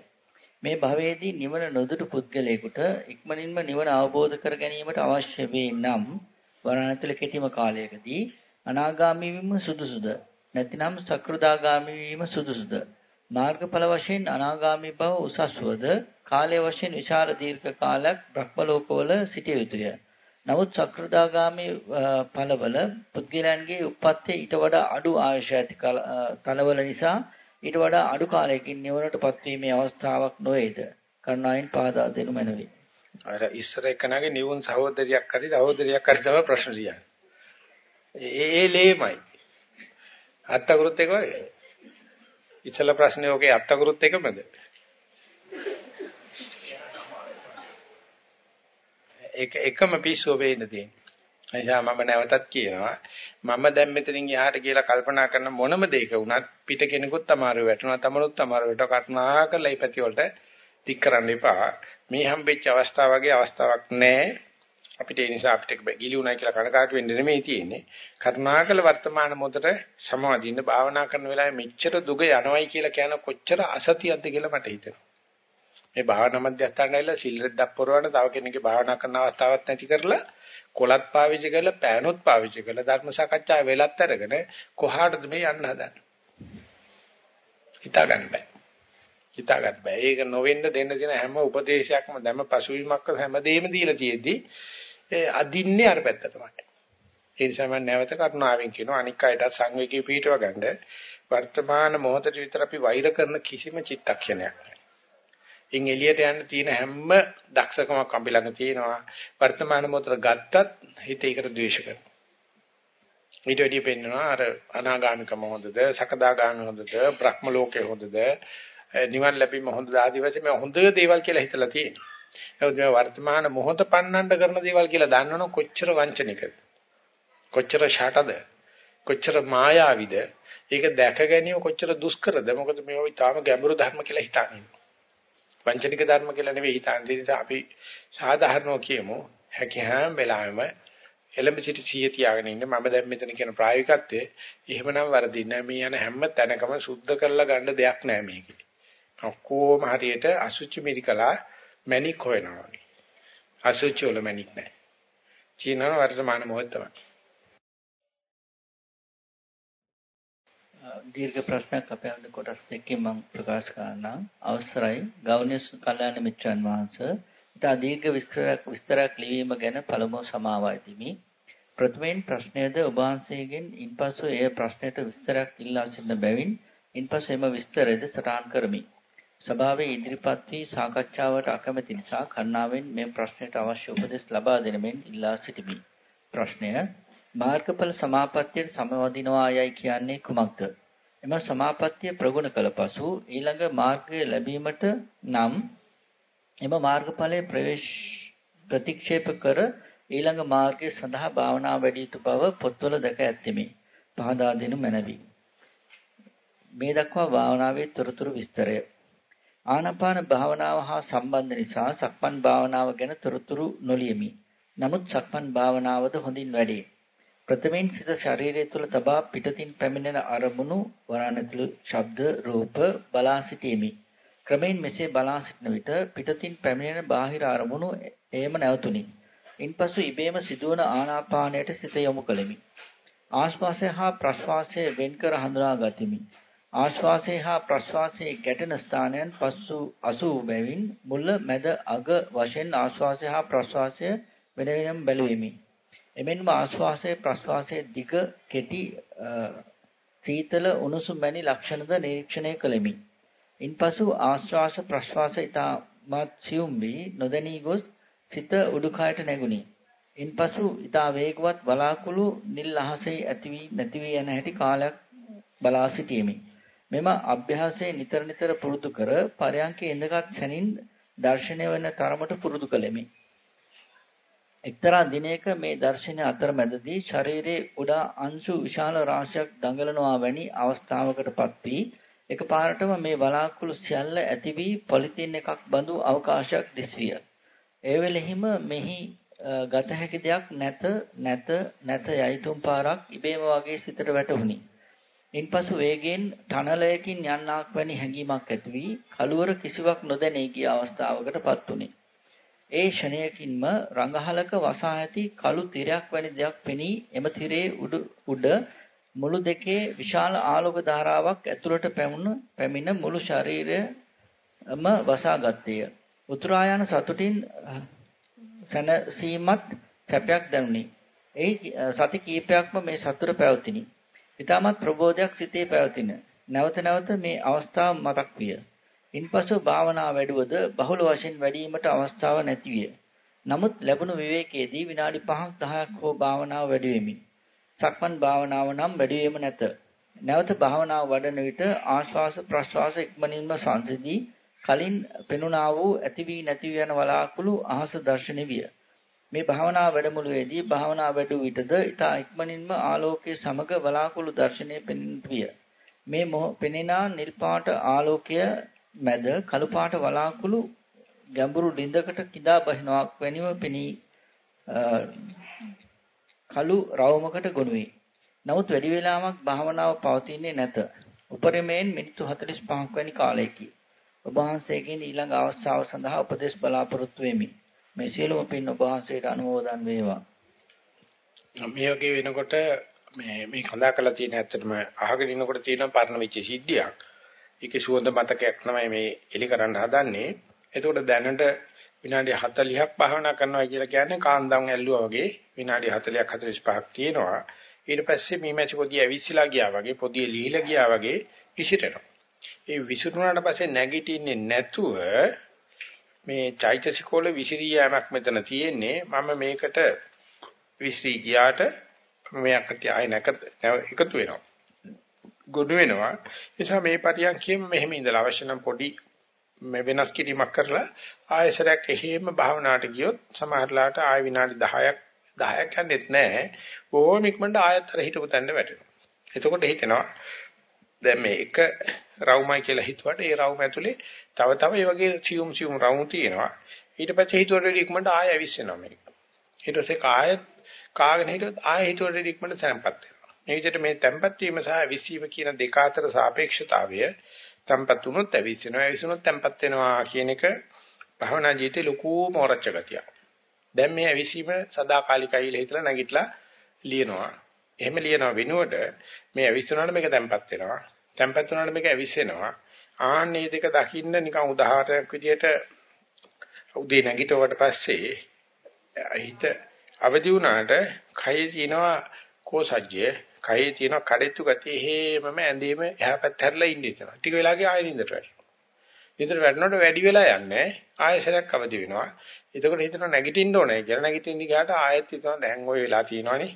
S2: මේ භවයේදී නිවන නොදුටු පුද්ගලයෙකුට ඉක්මනින්ම නිවන අවබෝධ කර ගැනීමට අවශ්‍ය වේ නම් වරණතුල කෙටිම කාලයකදී අනාගාමී වීම සුදුසුද? නැතිනම් සකෘදාගාමී වීම සුදුසුද? මාර්ගඵල වශයෙන් අනාගාමී බව උසස්වද? කාලය වශයෙන් විශාල දීර්ඝ කාලයක් බ්‍රහ්ම ලෝකවල සිටිය යුතුය. නමුත් සක්‍රදාගාමී ඵලවල පුද්ගලයන්ගේ උප්පත්තේ ඊට වඩා අඩු ආයුෂ ඇති තලවල නිසා ඊට වඩා අඩු කාලයකින් නිවනටපත් වීමේ අවස්ථාවක් නොවේද? කරුණාවෙන් පාදා දෙනු මැනවි.
S1: අර ඉස්සර එකනගේ නිවුන් සහෝදරියක් හරි සහෝදරියක් හරි තමයි ප්‍රශ්න ලියන්නේ. ඒ ලේමයි. අත්තගුරුත් එක වගේ. ඉස්සල ප්‍රශ්නේ ඔකේ අත්තගුරුත් එකමද? ඒක එකම පිස්සුව වෙන්න තියෙන්නේ. එනිසා මම නැවතත් කියනවා මම දැන් මෙතනින් එහාට කියලා කල්පනා කරන මොනම දෙයක වුණත් පිට කෙනෙකුත් අමාරු වෙටනවා තමනුත් අමාරු වෙටව කරුණා කරලා මේ පැති වලට තික් කරන්න එපා. මේ හම්බෙච්ච අවස්ථාව වගේ අවස්ථාවක් නැහැ. අපිට ඒ නිසා අපිට ගිලිුණා කියලා කනකාටු වෙන්න නෙමෙයි තියෙන්නේ. කරුණාකල වර්තමාන මොහොතට සමාධින්න භාවනා කරන වෙලාවේ මෙච්චර දුක යනවයි කියලා කියන කොච්චර අසතියක්ද කියලා මට හිතෙනවා. මේ භාවනා මධ්‍යස්ථානට ඇවිල්ලා සිල් රෙද්දක් පොරවන තව කෙනෙක්ගේ භාවනා කරන අවස්ථාවක් නැති කරලා කොලත් පාවිච්චි කරලා පෑනොත් පාවිච්චි කරලා ධර්ම සාකච්ඡා වෙලත් අරගෙන කොහාටද මේ යන්න හදන්නේ? හිතා ගන්න බෑ. හිතා ගන්න බෑ. ඒක නොවෙන්න දෙන්න තියෙන හැම උපදේශයක්ම දැම පසුවිමක් හැමදේම දීලා තියෙද්දි අදින්නේ අර පැත්තටමයි ඒ නිසා මම නැවත කරුණාවෙන් කියනවා අනික් අයට සංවේගී පිටව ගන්න වර්තමාන මොහොතේ විතර අපි වෛර කරන කිසිම චිත්තක්ෂණයක් නෑ ඉන් එළියට යන්න තියෙන හැම දක්ෂකමක් අපි ළඟ තියෙනවා. වර්තමාන මොහොතට ගත්තත් හිත ඒකට ද්වේෂ කරනවා. ඊට වැඩිය පෙන්නනවා අර අනාගාමිකම හොඳද, සකදාගාමී හොඳද, බ්‍රහ්ම ලෝකේ හොඳද, නිවන් ලැබීම හොඳද ආදී වශයෙන් මේ හොඳ දේවල් කියලා හිතලා තියෙනවා. නමුත් මේ වර්තමාන මොහොත පන්නන්න කරන දේවල් කියලා දන්නවනම් කොච්චර වංචනිකද? කොච්චර ෂටද? කොච්චර මායාවිද? ඒක දැක ගැනීම කොච්චර දුෂ්කරද? මොකද මේවා ඊටාම ගැඹුරු ධර්ම කියලා හිතන්නේ. වංචනික ධර්ම කියලා නෙවෙයි හිතන්නේ. ඒ නිසා අපි සාධාරණව කියමු. හැකි හැම වෙලාවෙම එලඹ සිට සිහිය තියාගෙන ඉන්න මම දැන් මෙතන කියන ප්‍රායෝගිකත්වයේ එහෙමනම් වරදින්නේ නැහැ. මේ යන හැම තැනකම සුද්ධ කරලා ගන්න දෙයක් නැහැ මේකේ. ඔක්කොම හරියට අසුචි මිරිකලා මැණික් හොයනවා වගේ. අසුචි වල මැණික් නැහැ. චීනන වර්තමාන මොහොත තමයි.
S2: දීර්ඝ ප්‍රශ්නයක් අපේ අද කොටස් දෙකකින් මම ප්‍රකාශ කරනවා. අවසරයි ගෞණ්‍ය කල්යාණ මිත්‍රයන් වහන්සේ. ඉතා දීර්ඝ විස්තරයක් විස්තරයක් ලිවීම ගැන පළමුව සමාවයි තිමි. ප්‍රථමයෙන් ප්‍රශ්නයද ඔබ වහන්සේගෙන් ඉන්පසු එය ප්‍රශ්නයට විස්තරයක් ඉල්ලා සිටින බැවින් ඉන්පසු එම විස්තරයද සටහන් කරමි. සභාවේ ඉදිරිපත් වී සාකච්ඡාවට අකමැති නිසා කරුණාවෙන් මේ ප්‍රශ්නයට අවශ්‍ය උපදෙස් ලබා දෙන මෙන් ඉල්ලා සිටිමි. ප්‍රශ්නය මාර්ගඵල සමාපත්තියට සමවදිනවා යයි කියන්නේ කුමක්ද? එම සමාපත්තිය ප්‍රගුණ කළ පසු ඊළඟ මාර්ගය ලැබීමට නම් එම මාර්ගඵලයේ ප්‍රවේශ ප්‍රතික්ෂේප කර ඊළඟ මාර්ගය සඳහා භාවනා වැඩි යුතු බව පොත්වල දැක ඇත්තෙමි. පහදා දෙනු මැනවි. මේ දක්වා භාවනාවේ තොරතුරු විස්තරය. ආනාපාන භාවනාව හා සම්බන්ධ නිසා සක්මන් භාවනාව ගැන තොරතුරු නොලියමි. නමුත් සක්මන් භාවනාවද හොඳින් වැඩේ. ප්‍රථමයෙන් සිත ශරීරය තුළ තබා පිටතින් පැමිණෙන අරමුණු වරණතුළු ශබ්ද රූප බලා සිටීමි. ක්‍රමෙන් මෙසේ බලා සිටන විට පිටතින් පැමිණෙන බාහිර අරමුණු එයම නැවතුණි. ඉන්පසු ඉබේම සිදුවන ආනාපානයට සිත යොමු කළෙමි. ආශ්වාසය හා ප්‍රශ්වාසය වෙන්කර හඳුනා ගතිමි. ආශ්වාසය හා ප්‍රශ්වාසයේ ගැටෙන ස්ථානයන් පසු අසූ බැවින් මුල මැද අග වශයෙන් ආශ්වාසය හා ප්‍රශ්වාසය වෙන වෙනම බැලුවෙමි. එමෙන්ම ආශ්වාසයේ ප්‍රශ්වාසයේ දිග කෙටි සීතල උණුසුම් වැනි ලක්ෂණද නිරීක්ෂණය කළෙමි. ඉන්පසු ආශ්වාස ප්‍රශ්වාස ඊටමත් සියුම් වී නොදැනී ගොස් සිත උඩුකයට නැගුණි. ඉන්පසු ඊටා වේගවත් බලාකුළු නිල් අහසේ ඇති වී නැති වී යන හැටි කාලයක් බලා සිටීමේ. මෙම අභ්‍යාසය නිතර නිතර පුරුදු කර පරයන්කේ ඉඳගත් සැනින් දර්ශනය වන තරමට පුරුදු කළෙමි. එක්තරා දිනයක මේ දර්ශනය අතරමැදදී ශරීරයේ උඩා අංශු විශාල රාශියක් දඟලනවා වැනි අවස්ථාවකටපත් වී එකපාරටම මේ බලාකුළු සියල්ල ඇති වී පොලිතින් එකක් බඳු අවකාශයක් දිස්විය. ඒ වෙලෙහිම මෙහි ගත හැකි දෙයක් නැත නැත නැත යයි තුන් පාරක් ඉබේම වගේ සිතට වැටහුණි. ඉන්පසු වේගයෙන් ටනලයකින් යන්නාක් වැනි හැඟීමක් ඇති වී කලවර කිසිවක් නොදැනී ගිය අවස්ථාවකටපත් වුණි. ඒ ෂණයකින්ම රඟහලක වසා ඇති කළු තිරයක් වැනි දෙයක් පෙනී එම තිරේ උඩ මුළු දෙකේ විශාල ආලෝක ධාරාවක් ඇතුළට පැමුණ පැමිණ මුළු ශරීරයම වසා ගත්තේය. උතුරා යන සතුටින් සැනසීමත් සැපයක් දැනුනි. එහි සති කීපයක්ම මේ සතුට පැවතිනි. ඊටමත් ප්‍රබෝධයක් සිතේ පැවතින. නැවත නැවත මේ අවස්ථාව මතක් විය. ඉන්පසු භාවනා වැඩුවද බහුල වශයෙන් වැඩිවීමට අවස්ථාව නැතිවිය. නමුත් ලැබුණු විවේකයේදී විනාඩි 5ක් 10ක් හෝ භාවනාව වැඩි වෙමින් සක්මන් භාවනාව නම් වැඩි වීම නැත. නැවත භාවනාව වඩන විට ආශ්වාස ප්‍රශ්වාස ඉක්මනින්ම සංසිඳී කලින් පෙනුණා වූ ඇති වී නැති යන වලාකුළු අහස දැర్శණය විය. මේ භාවනා වැඩමුළුවේදී භාවනා වැඩු විටද ඊට ඉක්මනින්ම ආලෝකයේ සමග වලාකුළු දැర్శණය පෙනෙන විය. මේ පෙනෙනා නිල්පාට ආලෝකය මැද කළු පාට වලාකුළු ගැඹුරු ළිඳකට කිදා බහිනවක් වැනිව පෙනී කළු රවුමකට ගොනු වේ. නමුත් වැඩි වේලාවක් භාවනාව පවතින්නේ නැත. උපරිමයෙන් මිනිත්තු 45ක් වැනි කාලයකි. ඔබ වහන්සේගෙන් ඊළඟ අවස්ථාව සඳහා උපදෙස් බලාපොරොත්තු වෙමි. මේ සියලුම පින් ඔබ වහන්සේට අනුමෝදන් වේවා.
S1: මේ වගේ වෙනකොට මේ මේ කඳා කළා තියෙන ඇත්තටම අහගෙන ඉනකොට තියෙන පරණ වෙච්ච සිද්ධියක්. ඒකේ සුවඳ මතකයක් තමයි මේ එලි කරන්න හදන්නේ. එතකොට දැනට විනාඩි 40ක් භාවනා කරනවා කියලා කියන්නේ කාන්දම් ඇල්ලුවා වගේ විනාඩි 40ක් 45ක් තියෙනවා. ඊට පස්සේ මේ මැච් පොදිය ඇවිස්සලා ගියා වගේ පොදිය ලීලා ගියා වගේ විසිරෙනවා. ඒ විසිරුණාට පස්සේ නැගිටින්නේ නැතුව මේ චෛතසිකෝල විසිරී යෑමක් මෙතන තියෙන්නේ. මම මේකට විසිරී ගියාට මෙයකට ආය නැක එකතු වෙනවා. ගොනු වෙනවා. නිසා මේ පරියන්කියම මෙහෙම ඉඳලා අවශ්‍ය නම් පොඩි මේ වෙනස් කිරීමක් කරලා ආයසරයක් එහෙම භාවනාවට ගියොත් සමහරලාට ආය විනාඩි 10ක් 10ක් යන්නේත් නැහැ. ඕම ඉක්මනට ආයතර හිටපු තැනට වැටෙනවා. එතකොට හිතෙනවා දැන් මේ එක රවුමයි කියලා හිතුවට ඒ රවුම ඇතුලේ තව තව ඒ වගේ සියුම් සියුම් රවුම් තියෙනවා. ඊට පස්සේ හිතුවට ඉක්මනට ආය ඇවිස්සෙනවා මේක. ඊට පස්සේ කායත් කාගෙන හිටියොත් ආය හිතුවට ඉක්මනට තැම්පත් වෙනවා. මේ විදිහට මේ තැම්පත් වීම සහ විශ්ීම කියන දෙක අතර සාපේක්ෂතාවය තැම්පත් වුණොත් ඇවිස්සෙනවා. ඇවිස්සුනොත් තැම්පත් වෙනවා කියන එක භවනා ජීවිතේ ලොකු මෝරච්ච ගතියක්. දැන් මේ ඇවිසීම සදාකාලිකයි කියලා හිතලා නැගිටලා ලියනවා. එහෙම ලියනවා වෙනුවට මේ ඇවිස්සුනාට මේක තැම්පත් වෙනවා. තැම්පත් වුණාට මේක ඇවිස්සෙනවා. ආන්නේ දෙක දකින්න නිකන් උදාහරණයක් විදියට උදේ නැගිටුවට පස්සේ හිත අවදි වුණාට කයේ තියෙනවා කෝසජ්ජය කයේ තියෙනවා කඩਿੱතු ගතිය හේමම ඇඳීම එහා පැත්ත හැරලා ඉන්න ඉතන ටික වෙලාවක ආයෙ නින්දට වැටෙනවා නින්දට වැටෙනකොට වැඩි වෙලා යන්නේ ආයෙසරයක් අවදි වෙනවා. එතකොට හිතනවා නැගිටින්න ඕනේ කියලා. නැගිටින්න ගියාට ආයෙත් හිතනවා දැන් ওই වෙලා තියෙනවනේ.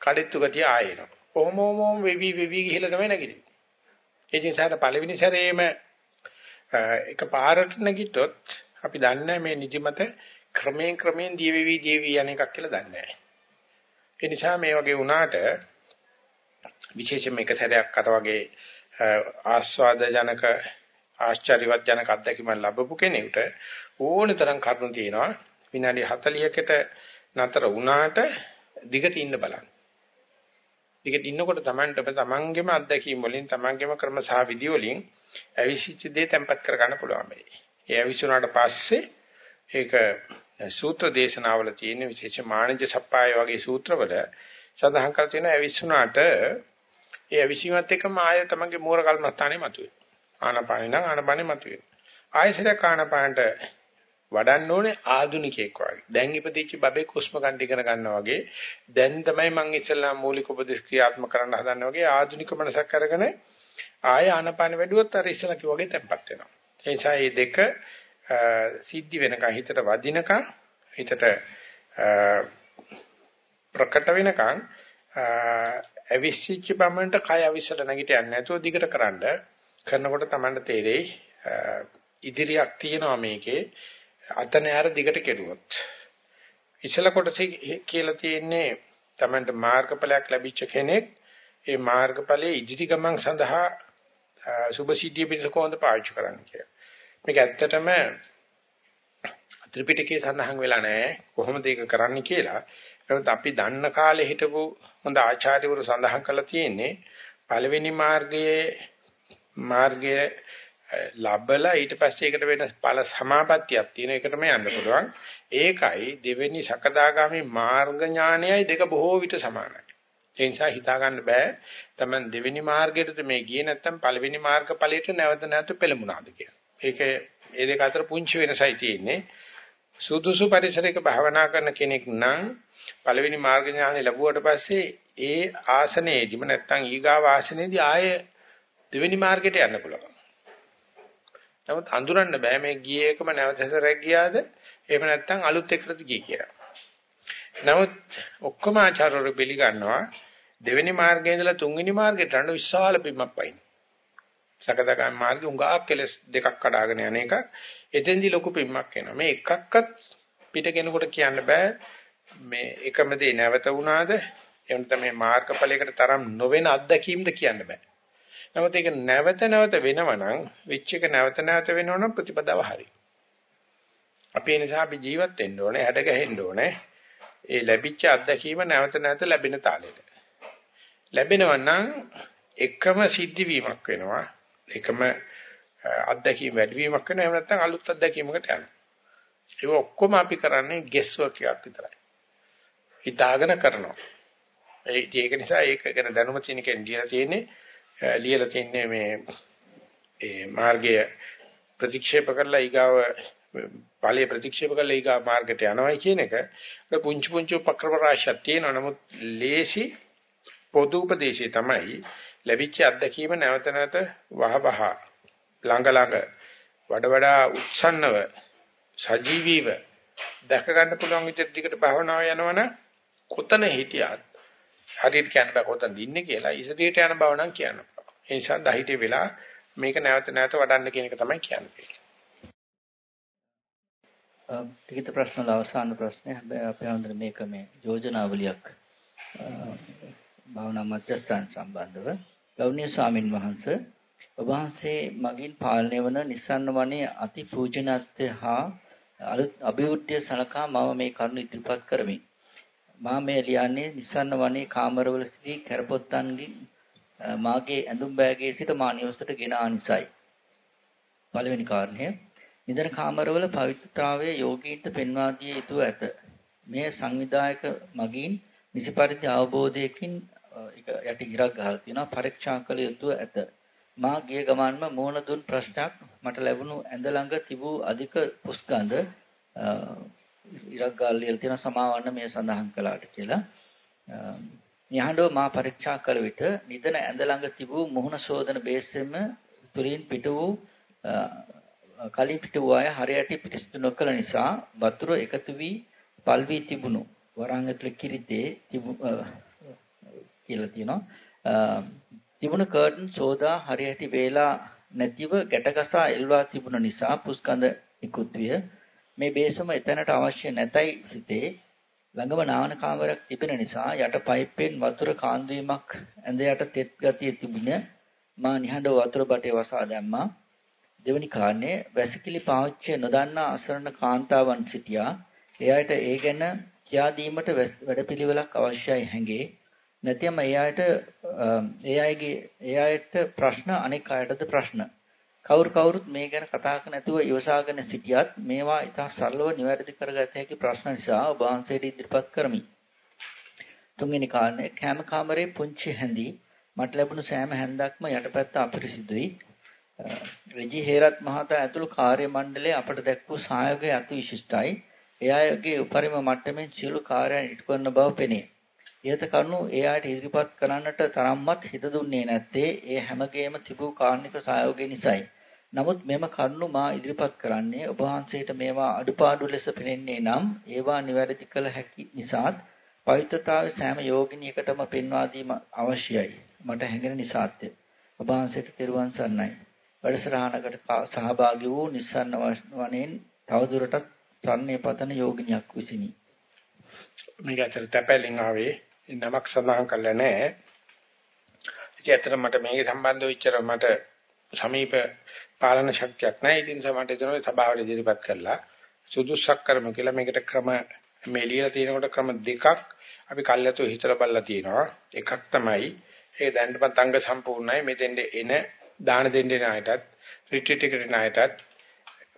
S1: කඩਿੱතු ගතිය ආයෙ එනවා. කොහොම හොම වෙවි වෙවි ගිහලා තමයි නැගිටින්නේ. ඒ නිසා පළවෙනි සැරේම එක පාරට නැගිට්ටොත් අපි දන්නේ මේ නිදිමත ක්‍රමයෙන් ක්‍රමයෙන් දීවිවි දීවි යන එකක් කියලා දන්නේ නැහැ. ඒ නිසා මේ වගේ වුණාට විශේෂයෙන්ම එක සැරයක් අර වගේ ආස්වාද ජනක ආශ්චර්යවත් ජනක අත්දැකීම ලැබපු කෙනෙකුට ඕන තරම් කරුණු තියෙනවා විනාඩි 40කට නතර වුණාට දිගට ඉන්න බලන්න. දිගට ඉන්නකොට Tamanට තමන්ගේම අත්දැකීම් වලින් තමන්ගේම ක්‍රම සහ විදි වලින් අවිසිච්ච දේ තැම්පත් කරගන්න පුළුවන් වෙයි. ඒ අවිසුණාට පස්සේ ඒක සූත්‍ර දේශනාවල තියෙන විශේෂ මානජ සප්පාය වගේ සූත්‍රවල සඳහන් කර තියෙනවා අවිසුණාට ඒ අවිසීමත් එක්කම ආය තමන්ගේ මූල කර්මස්ථානේ මතුවේ. ආනපානේ නම් ආනපානේ මතුවේ. ආයසරයක් ආනපානට වඩන්න ඕනේ ආදුනිකයෙක් වගේ. දැන් ඉපදිච්ච බබේ කුස්ම ගන්න ඉගෙන ගන්නවා වගේ. දැන් තමයි මම ඉස්සෙල්ලා මූලික උපදේශ ක්‍රියාත්මක කරන්න හදන්නේ වගේ ආධුනික මනසක් අරගෙන ආය ආනපාන වැඩුවොත් අර ඉස්සෙල්ලා කිව්වා වගේ තැම්පත් වෙනවා. ඒ නිසා මේ දෙක සිද්ධි වෙනකන් හිතට වදිනකන් හිතට ප්‍රකට වෙනකන් අවිසිච්ච බමන්ට කය අවිසල නැගිට යන්නේ නැතුව දිගට කරන්න කරනකොට Tamanට තේරෙයි ඉදිරියක් තියෙනවා මේකේ අතන යාර දිගට කෙරුවොත් ඉසල කොටසේ කියලා තියෙන්නේ Tamanට මාර්ගඵලයක් ලැබිච්ච කෙනෙක් ඒ මාර්ගඵලයේ ඉදිරි ගමන් සඳහා සුභසිද්ධිය පිණිස කොහොමද පාවිච්චි කරන්න කියලා. මේක ඇත්තටම ත්‍රිපිටකයේ සඳහන් වෙලා නැහැ කොහොමද ඒක කරන්න කියලා. නමුත් අපි දන්න කාලේ හිටපු හොඳ ආචාර්යවරු සඳහන් කරලා තියෙන්නේ පළවෙනි මාර්ගයේ මාර්ගයේ ලබලා ඊට පස්සේ ඒකට වෙන ඵල සමාපත්තියක් තියෙන එකටම යන්න පුළුවන්. ඒකයි දෙවෙනි සකදාගාමි මාර්ග ඥානයයි දෙක බොහෝ විට සමානයි. ඒ නිසා හිතා ගන්න බෑ තමන් දෙවෙනි මාර්ගයටද මේ ගියේ නැත්නම් පළවෙනි මාර්ග ඵලයට නැවත නැවත පෙළඹුණාද කියලා. ඒක ඒ දෙක අතර පුංචි වෙනසයි තියෙන්නේ. සුදුසු පරිසරයක භාවනා කරන කෙනෙක් නම් පළවෙනි මාර්ග ඥානෙ ලැබුවට පස්සේ ඒ ආසනයේදීම නැත්නම් ඊගාව ආසනයේදී ආය දෙවෙනි මාර්ගයට යන්න පුළුවන්. නමුත් අඳුරන්න බෑ මේ ගියේ එකම නැවත සැරයක් ගියාද එහෙම නැත්නම් අලුත් එකකට ගියේ කියලා. නමුත් ඔක්කොම ආචාර්යවරු පිළිගන්නවා දෙවෙනි මාර්ගයේ ඉඳලා තුන්වෙනි මාර්ගයට යන විශාල පිම්මක් පයින්. සකදාගාම මාර්ගේ උඟාක් කෙලස් දෙකක් කඩාගෙන යන එක එතෙන්දී ලොකු පිම්මක් එනවා. මේ එකක්වත් පිට කෙනෙකුට කියන්න බෑ මේ එකම දේ නැවත වුණාද එහෙම නැත්නම් මේ මාර්ගඵලයකට තරම් නොවන අත්දැකීම්ද කියන්න බෑ. නමුත් ඒක නැවත නැවත වෙනවනම් විච් එක නැවත නැවත වෙනවනම් ප්‍රතිපදාව හරි. අපි ඒ නිසා අපි ජීවත් වෙන්න ඕනේ, හැඩ ගැහෙන්න ඕනේ. ඒ ලැබිච්ච අත්දැකීම නැවත නැවත ලැබෙන තාලෙට. ලැබෙනවා නම් එකම සිද්ධ වීමක් වෙනවා. එකම අත්දැකීම් වැඩිවීමක් වෙනවා. එහෙම නැත්නම් අලුත් අත්දැකීමකට යනවා. ඒක ඔක්කොම අපි කරන්නේ ගෙස් වර්ක් එකක් විතරයි. හිතාගෙන කරනවා. ඒක නිසා ඒක ගැන දැනුම තියෙන කෙනෙක් ලියලා තියෙන්නේ ලියලා තියෙන්නේ මේ ඒ මාර්ගය ප්‍රතික්ෂේප කරලා ඊගාව ඵලයේ ප්‍රතික්ෂේප කරලා ඊගා මාර්ගයට යනවායි කියන එක පුංචි පුංචි උපක්‍රම රාශියක් තියෙනවා. නමුත් ලේසි පොදු උපදේශය තමයි ලැබිච්ච අත්දැකීම නැවත නැවත වහවහ ළඟ ළඟ වඩ වඩා උත්සන්නව සජීවීව දැක ගන්න පුළුවන් විදිහට දිගට භාවනාව යනවනම් කොතන හිටියත් හරියට කියන්න බෑ කොතනද ඉන්නේ කියලා ඉදිරියට යන බව නම් කියන්න පුළුවන්. ඒ නිසා දහිතේ වෙලා මේක නැවත නැවත වඩන්න කියන එක තමයි කියන්නේ.
S2: ටිකිට ප්‍රශ්න වල අවසාන ප්‍රශ්නේ හැබැයි අපේ අnder මේක මේ යෝජනාවලියක් භාවනා මධ්‍යස්ථාන සම්බන්ධව ගෞණීය ස්වාමින් වහන්සේ ඔබ වහන්සේ මගින් පාලනය වන නිස්සන්න වනේ අති පූජනීයත්වය හා අලුත් අභිවෘද්ධිය සලකා මම මේ කරුණ ඉදිරිපත් කරමි. මා මේ ලියන්නේ නිස්සන්න වනේ කාමරවල සිටි කැරපොත්තන්ගේ මාගේ ඇඳුම් බෑගයේ සිට මා නිවසට ගෙන ආනිසයි. පළවෙනි කාරණය නිදන කාමරවල පවිත්‍රතාවයේ යෝගීන්ට පෙන්වා දිය යුතු ඇත. මේ සංවිධායක මගින් නිසි පරිදි අවබෝධයකින් යට ඉරක් ගහලා තියෙනවා පරීක්ෂා කළ යුතු ඇත. මා ගිය ගමන්ම මෝන දුන් ප්‍රශ්නයක් මට ලැබුණු ඇඳ ළඟ තිබූ අධික පුස්ගඳ ඉරක් ගාල් ලියලා තියෙන සමාවන්න මේ සඳහන් කළාට කියලා. නිහඬව මා පරීක්ෂා කළ විට නිදන ඇඳ ළඟ තිබූ මුහුණ සෝදන බේසෙම තුලින් පිට වූ කලින් පිට වූ අය හරියට පිටිසුදු නොකළ නිසා වතුර එකතු වී පල් වී තිබුණු වරන් ඇතුළේ කිරිතේ තිබු කියලා තියෙනවා. තිබුණු කර්ටන් සෝදා හරියට වේලා නැතිව ගැටගසා එල්වා තිබුණ නිසා පුස්කඳ නිකුත් විය. මේ බේසම එතනට අවශ්‍ය නැතයි සිතේ ළඟම නාවන කාමරයක් තිබෙන නිසා යට පයිප්පෙන් වතුර කාන්දීමක් ඇඳ යට තෙත් ගතිය තිබුණ මා නිහඬව වතුර බටේ වසා දැම්මා. දෙවනි කාරණේ වැසිකිලි පාවිච්චි නොදන්නා අසරණ කාන්තාවන් සිටියා. එයාට ඒ ගැන කියා දීමට වැඩපිළිවෙලක් අවශ්‍යයි හැඟේ. නැතිනම් ඒ අයට ඒ අයගේ ඒ අයට ප්‍රශ්න අනෙක් අයටද ප්‍රශ්න. කවුරු කවුරුත් මේ ගැන කතා කර නැතුව ඉවසාගෙන සිටියත් මේවා ඉතා සරලව නිවැරදි කරගත හැකි ප්‍රශ්න නිසා ඔබ වහන්සේට ඉදිරිපත් කරමි. තුන්වෙනි කාරණය කැම කාමරේ පුංචි හැඳි මට ලැබුණු සෑම හැන්දක්ම යටපැත්ත අපිරිසිදුයි. රජි හේරත් මහතා ඇතුළු කාර්ය මණ්ඩලය අපට දැක් වූ සහයෝගය අති විශිෂ්ටයි. එයාගේ උපරිම මට්ටමින් සියලු කාර්යයන් ඉටු කරන බව පෙනේ. ඉහත කරුණු එයාට ඉදිරිපත් කරන්නට තරම්වත් හිත දුන්නේ නැත්තේ ඒ හැමගේම තිබූ කාර්නික සහයෝගය නිසායි. නමුත් මෙම කරුණු මා ඉදිරිපත් කරන්නේ ඔබ වහන්සේට මේවා අඩුපාඩු ලෙස පෙනෙන්නේ නම් ඒවා නිවැරදි කළ හැකි නිසාත් පවිත්‍රතාවයේ සෑම යෝගිනියකටම පෙන්වා දීම අවශ්‍යයි. මට හැඟෙන නිසාත්ය. ඔබ වහන්සේට තෙරුවන් සරණයි. වැඩසටහනකට සහභාගී වූ නිස්සන්න වනයෙන් තවදුරටත් සරණේ පතන යෝගිනියක් විසිනි.
S1: මේක ඇතර තැපැලින් ආවේ නමක් සඳහන් කළා නෑ. ඉතින් ඇත්තට මට මේක සම්බන්ධව ඉච්චර මට සමීප පාලන ශක්තියක් නැහැ. ඉතින් සමහරට එතන සභාවට ඉදිරිපත් කරලා සුදුසුසක් කරමු කියලා මේකට ක්‍රම මේ ලියලා තියෙනකොට ක්‍රම දෙකක් අපි කල්යතු හිතලා බලලා තියෙනවා. එකක් තමයි ඒ දැනටමත් අංග සම්පූර්ණයි මෙතෙන්ද එන දාන දෙන්නේ ණයටත් රිට්‍රීට් එකට ණයටත්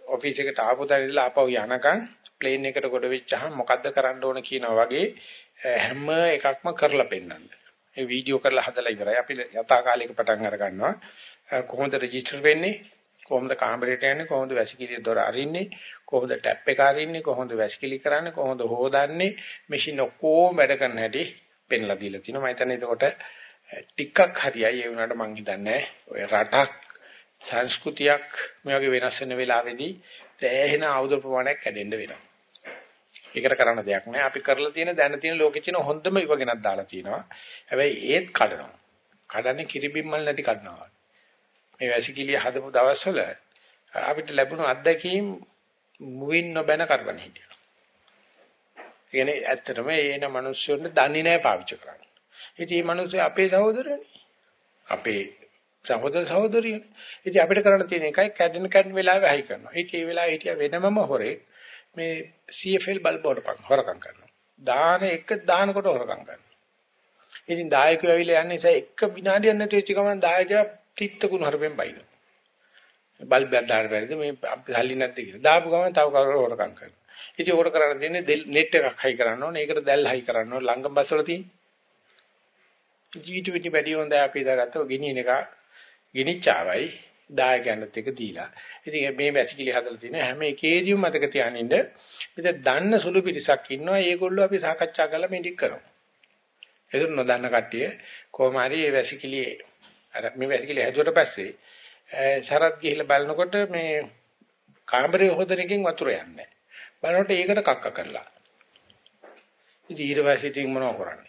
S1: ඔෆිස් එකට ආපු තැන ඉඳලා ආපහු යනකම් ප්ලේන් එකට ගොඩ වෙච්චහම මොකද්ද කරන්න ඕන කියනවා වගේ හැම එකක්ම කරලා පෙන්නන්න. ඒ වීඩියෝ කරලා හදලා ඉවරයි. අපි යථා කාලයක පටන් අර ගන්නවා. කොහොමද රෙජිස්ටර් වෙන්නේ? කොහොමද කාමරේට යන්නේ කොහොමද වැසිකිළිය දොර අරින්නේ කොහොමද ටැප් එක අරින්නේ කොහොමද වැසිකිලි කරන්නේ කොහොමද හොදන්නේ මැෂින් ඔක්කොම වැඩ කරන හැටි පෙන්ලා දීලා තිනවා මම හිතන්නේ එතකොට ටිකක් හරියයි ඒ වුණාට මං හිතන්නේ ඔය රටක් සංස්කෘතියක් මේ වගේ වෙනස් වෙන වෙලාවෙදී තෑහෙන ආයුධ ප්‍රමාණයක් කැඩෙන්න වෙනවා ඒකට කරන්න දෙයක් නෑ අපි කරලා තියෙන දැන තියෙන ලෝකෙ තියෙන හොඳම ඉවගෙනක් දාලා තිනවා හැබැයි ඒත් කඩනවා කඩන්නේ කිරිබිම්මල් නැති කඩනවා මේ වැසිකිළිය හදපු දවස්වල අපිට ලැබුණු අත්දැකීම් මුවින් නොබැන කරවන හිටියා. ඒ කියන්නේ ඇත්තටම ඒන මිනිස්සුන්ට දන්නේ නැහැ පාවිච්චි කරන්න. ඉතින් මේ මිනිස්සු අපේ සහෝදරයනේ. අපේ සහෝදර සහෝදරියනේ. ඉතින් අපිට කරන්න තියෙන එකයි කැඩෙන කැඩෙන වෙලාවෙ හයි කරනවා. ඉතින් ඒ වෙලාවේ හිටිය වෙනමම හොරේ මේ CFL බල්බ් වලට හොරකම් කරනවා. දාන එක දානකොට හොරකම් කරනවා. ඉතින් දායකයෝ ඇවිල්ලා යන්නේ ඉතින් එක විනාඩියක් නැති වෙච්ච ගමන් දායකයා තිත්ත කුණ හරපෙන් බයින. බල්බයක් දාන්න බැරිද මේ අපි සල්ලි නැද්ද කියලා. දාපු ගමන් තව කවුරු හොරකම් කරනවා. ඉතින් ඕකට කරන්න දෙන්නේ නෙට් එකක් හයි කරන්න ඕනේ. ඒකට දැල් හයි කරන්න ඕනේ. ළඟම බස් වල තියෙන. ජීවිත පිටි වැඩි හොඳ අපි දාගත්තව ගිනින එක ගිනිච්චාවයි දායකයන්ට එක දීලා. ඉතින් මේ වැසිකිලි හදලා තියෙන හැම එකේදීම මතක තියානින්න. ඉතින් දන්න සුළු පිරිසක් ඉන්නවා. ඒගොල්ලෝ අපි සාකච්ඡා කරලා මේ ටික කරමු. ඒක නොදන්න කට්ටිය කොහොම හරි මේ වැසිකිලියේ අර මේ වැසිකිලි හැදුවට පස්සේ සරත් ගිහිල්ලා බලනකොට මේ කාමරේ හොදන එකෙන් වතුර යන්නේ බලනකොට ඒකට කක්ක කරලා ඉතින් ඊට පස්සේ ඉතින් මොනව කරන්නේ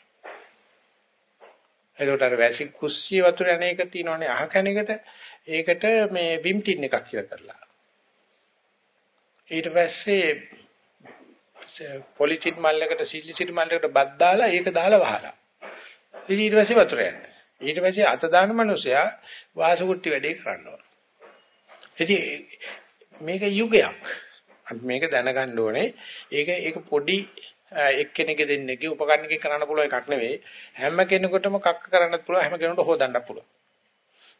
S1: එතකොට අර වැසි කුස්සිය වතුර යන එක තියෙනවනේ අහ කන එකට ඒකට මේ විම් ටින් එකක් කියලා කරලා ඊට පස්සේ පොලිතින් මල්ලකට සිලිසිරි මල්ලකට බත් දාලා ඒක දාලා වහලා ඉතින් ඊට පස්සේ වතුර යන්නේ ඊට පස්සේ අත දාන මනුස්සයා වාසකුට්ටි වැඩේ කරනවා. ඉතින් මේක යුගයක්. අපි මේක දැනගන්න ඕනේ. ඒක ඒක පොඩි එක්කෙනෙක් දෙන්නෙක්ගේ උපකරණකින් කරන්න පුළුවන් එකක් නෙවෙයි. හැම කෙනෙකුටම කක්ක කරන්නත් පුළුවන් හැම කෙනෙකුට හොදන්නත් පුළුවන්.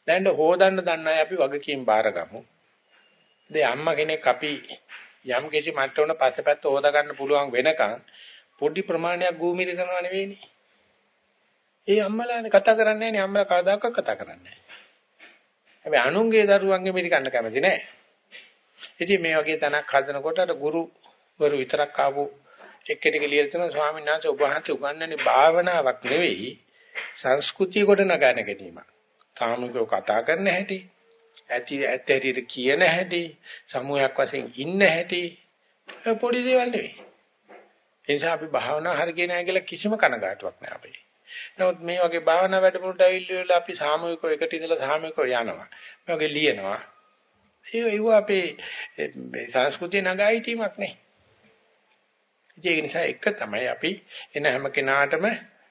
S1: දැන් හොදන්න දන්න අය අපි වගකීම් බාරගමු. දේ අම්මා කෙනෙක් අපි යම් කිසි මට්ටමන පස්සපැත්ත හොදා ගන්න පුළුවන් වෙනකන් පොඩි ප්‍රමාණයක් ගූමිරි කරනවා නෙවෙයිනේ. ඒ අම්මලානේ කතා කරන්නේ නැහැ අම්මලා කවදාකවත් කතා කරන්නේ නැහැ. හැබැයි අනුන්ගේ දරුවන්ගේ මිරි කන්න කැමති නැහැ. ඉතින් මේ වගේ තැනක් හදනකොට අර ගුරු වරු විතරක් ආපු එක්කෙනෙක් ලියලා තියෙනවා ස්වාමීන් වහන්සේ ඔබ වහන්සේ උගන්වන්නේ භාවනාවක් නෙවෙයි සංස්කෘතිය කොට නගන ගැනීම. කාමිකව කතා කරන හැටි, ඇති ඇත්තට කියන හැටි, සමූහයක් වශයෙන් ඉන්න හැටි පොඩි දේවල් නෙවෙයි. ඒ නිසා අපි භාවනා හරියන්නේ නැහැ කියලා කිසිම කනගාටුවක් නැහැ අපේ. නමුත් මේ වගේ භාවනා වැඩමුළුට ඇවිල්ලා අපි සාමූහිකව එකට ඉඳලා සාමූහිකව යනවා. මේ වගේ ලියනවා. ඒ ඒව අපේ සංස්කෘතිය නගා හිටීමක් නේ. ඒක නිසා එක තමයි අපි එන හැම කෙනාටම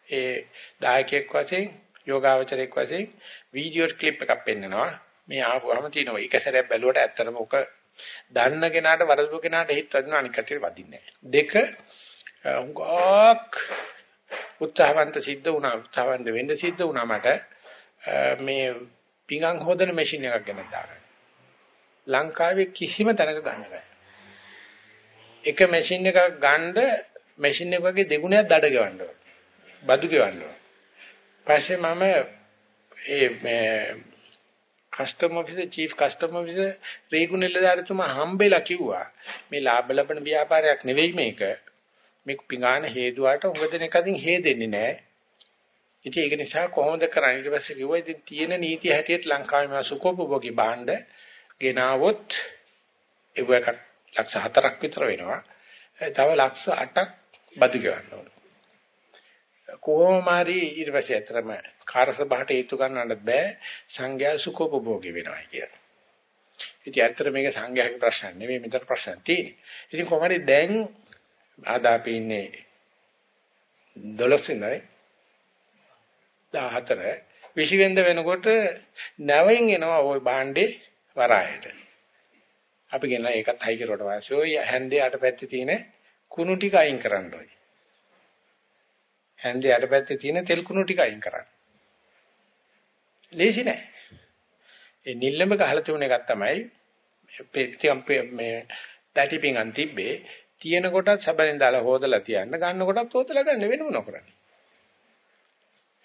S1: ඒ දායකයෙක් වශයෙන් යෝගාවචරයෙක් වශයෙන් වීඩියෝ ක්ලිප් එකක් පෙන්නනවා. මේ ආපුවම තියෙනවා. එක සැරයක් බැලුවට ඇත්තටම ඔක දන්න කෙනාට වරදපු කෙනාට හිත වදිනවා අනික කටියට වදින්නේ නැහැ. දෙක හුඟක් උත්සාහවන්ත සිද්ධ වුණා උත්සාහවන්ත වෙන්න සිද්ධ වුණා මට මේ පිඟන් හොදන මැෂින් එකක් ගැන දාගන්න. ලංකාවේ කිසිම තැනක ගන්න බෑ. එක මැෂින් එකක් ගන්න මැෂින් එක වගේ දෙගුණයක් දඩ ගෙවන්න ඕන. බදු ගෙවන්න ඕන. පස්සේ මම ඒ මේ custom officer chief custom officer රේගුනෙල්ලදාරතුමා හම්බෙලා කිව්වා මේ ලාභ ලබන ව්‍යාපාරයක් නෙවෙයි මේක. මේ පිඟාන හේතුවට උඟ දෙනෙක් අදින් හේදෙන්නේ නැහැ ඉතින් ඒක නිසා කොහොමද කරන්නේ? ඊට පස්සේ කිව්වා ඉතින් තියෙන නීති හැටියට ලංකාවේ මා සුකෝපභෝගී භාණ්ඩ ගෙනාවොත් ඒව එකක් ලක්ෂ 4ක් විතර වෙනවා. තව ලක්ෂ 8ක් බදු ගෙවන්න ඕන. කොහොම හරි ඊට පස්සේ ඇත්තටම කාර්යසභාවට හේතු ගන්නන්නත් බෑ සංඝයා සුඛෝපභෝගී වෙනවා කියලා. ඉතින් ඇත්තට මේක සංඝයාගේ ප්‍රශ්න නෙවෙයි මෙතන ප්‍රශ්න තියෙන්නේ. ඉතින් කොහොමද දැන් ආද අපි ඉන්නේ 12 වෙනිදායි 14 විශ්වෙන්ද වෙනකොට නැවෙන් එනවා ওই භාණ්ඩේ වරායට. අපි ගෙන ඒකත් හයි කරුවට වාසිය ඔය හැන්දේ අට පැත්තේ තියෙන කුණු ටික අයින් කරන්න ඕයි. හැන්දේ යට පැත්තේ තියෙන තෙල් කුණු ටික අයින් කරන්න. ලේසි නෑ. ඒ නිල්ලඹ ගහලා තිබුණ එකක් තමයි මේ පැටි පිංගන් තිබ්බේ තියෙන කොටත් සබෙන් දාලා හොදලා තියන්න ගන්න කොටත් හොදලා ගන්න වෙනව නොකරන්නේ.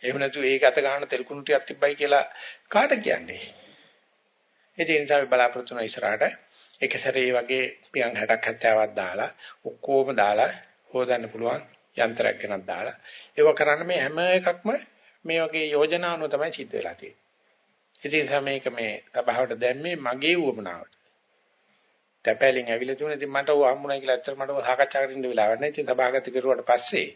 S1: එහෙම නැතු ඒක අත ගන්න තෙල් කුණු ටිකක් තිබ්බයි කියලා කාට කියන්නේ? ඒ නිසා අපි බලාපොරොත්තු වෙන ඉස්සරහට එක සැරේ වගේ පියන් 60ක් 70ක් දාලා ඔක්කොම දාලා හොදන්න පුළුවන් යන්ත්‍රයක් ගෙනත් දාලා ඒක කරන්න මේ හැම එකක්ම මේ වගේ යෝජනා අනුව තමයි සිද්ධ වෙලා තියෙන්නේ. ඉතින් සමේක මේ සභාවට දැම්මේ මගේ උවමනාවට. තැපැලින් ඇවිල්ලා තුන ඉතින් මට ඕවා හම්බුනා කියලා ඇත්තට මට සාකච්ඡා කරන්න වෙලාවක් නැහැ. ඉතින් සභාගත කරුවාට පස්සේ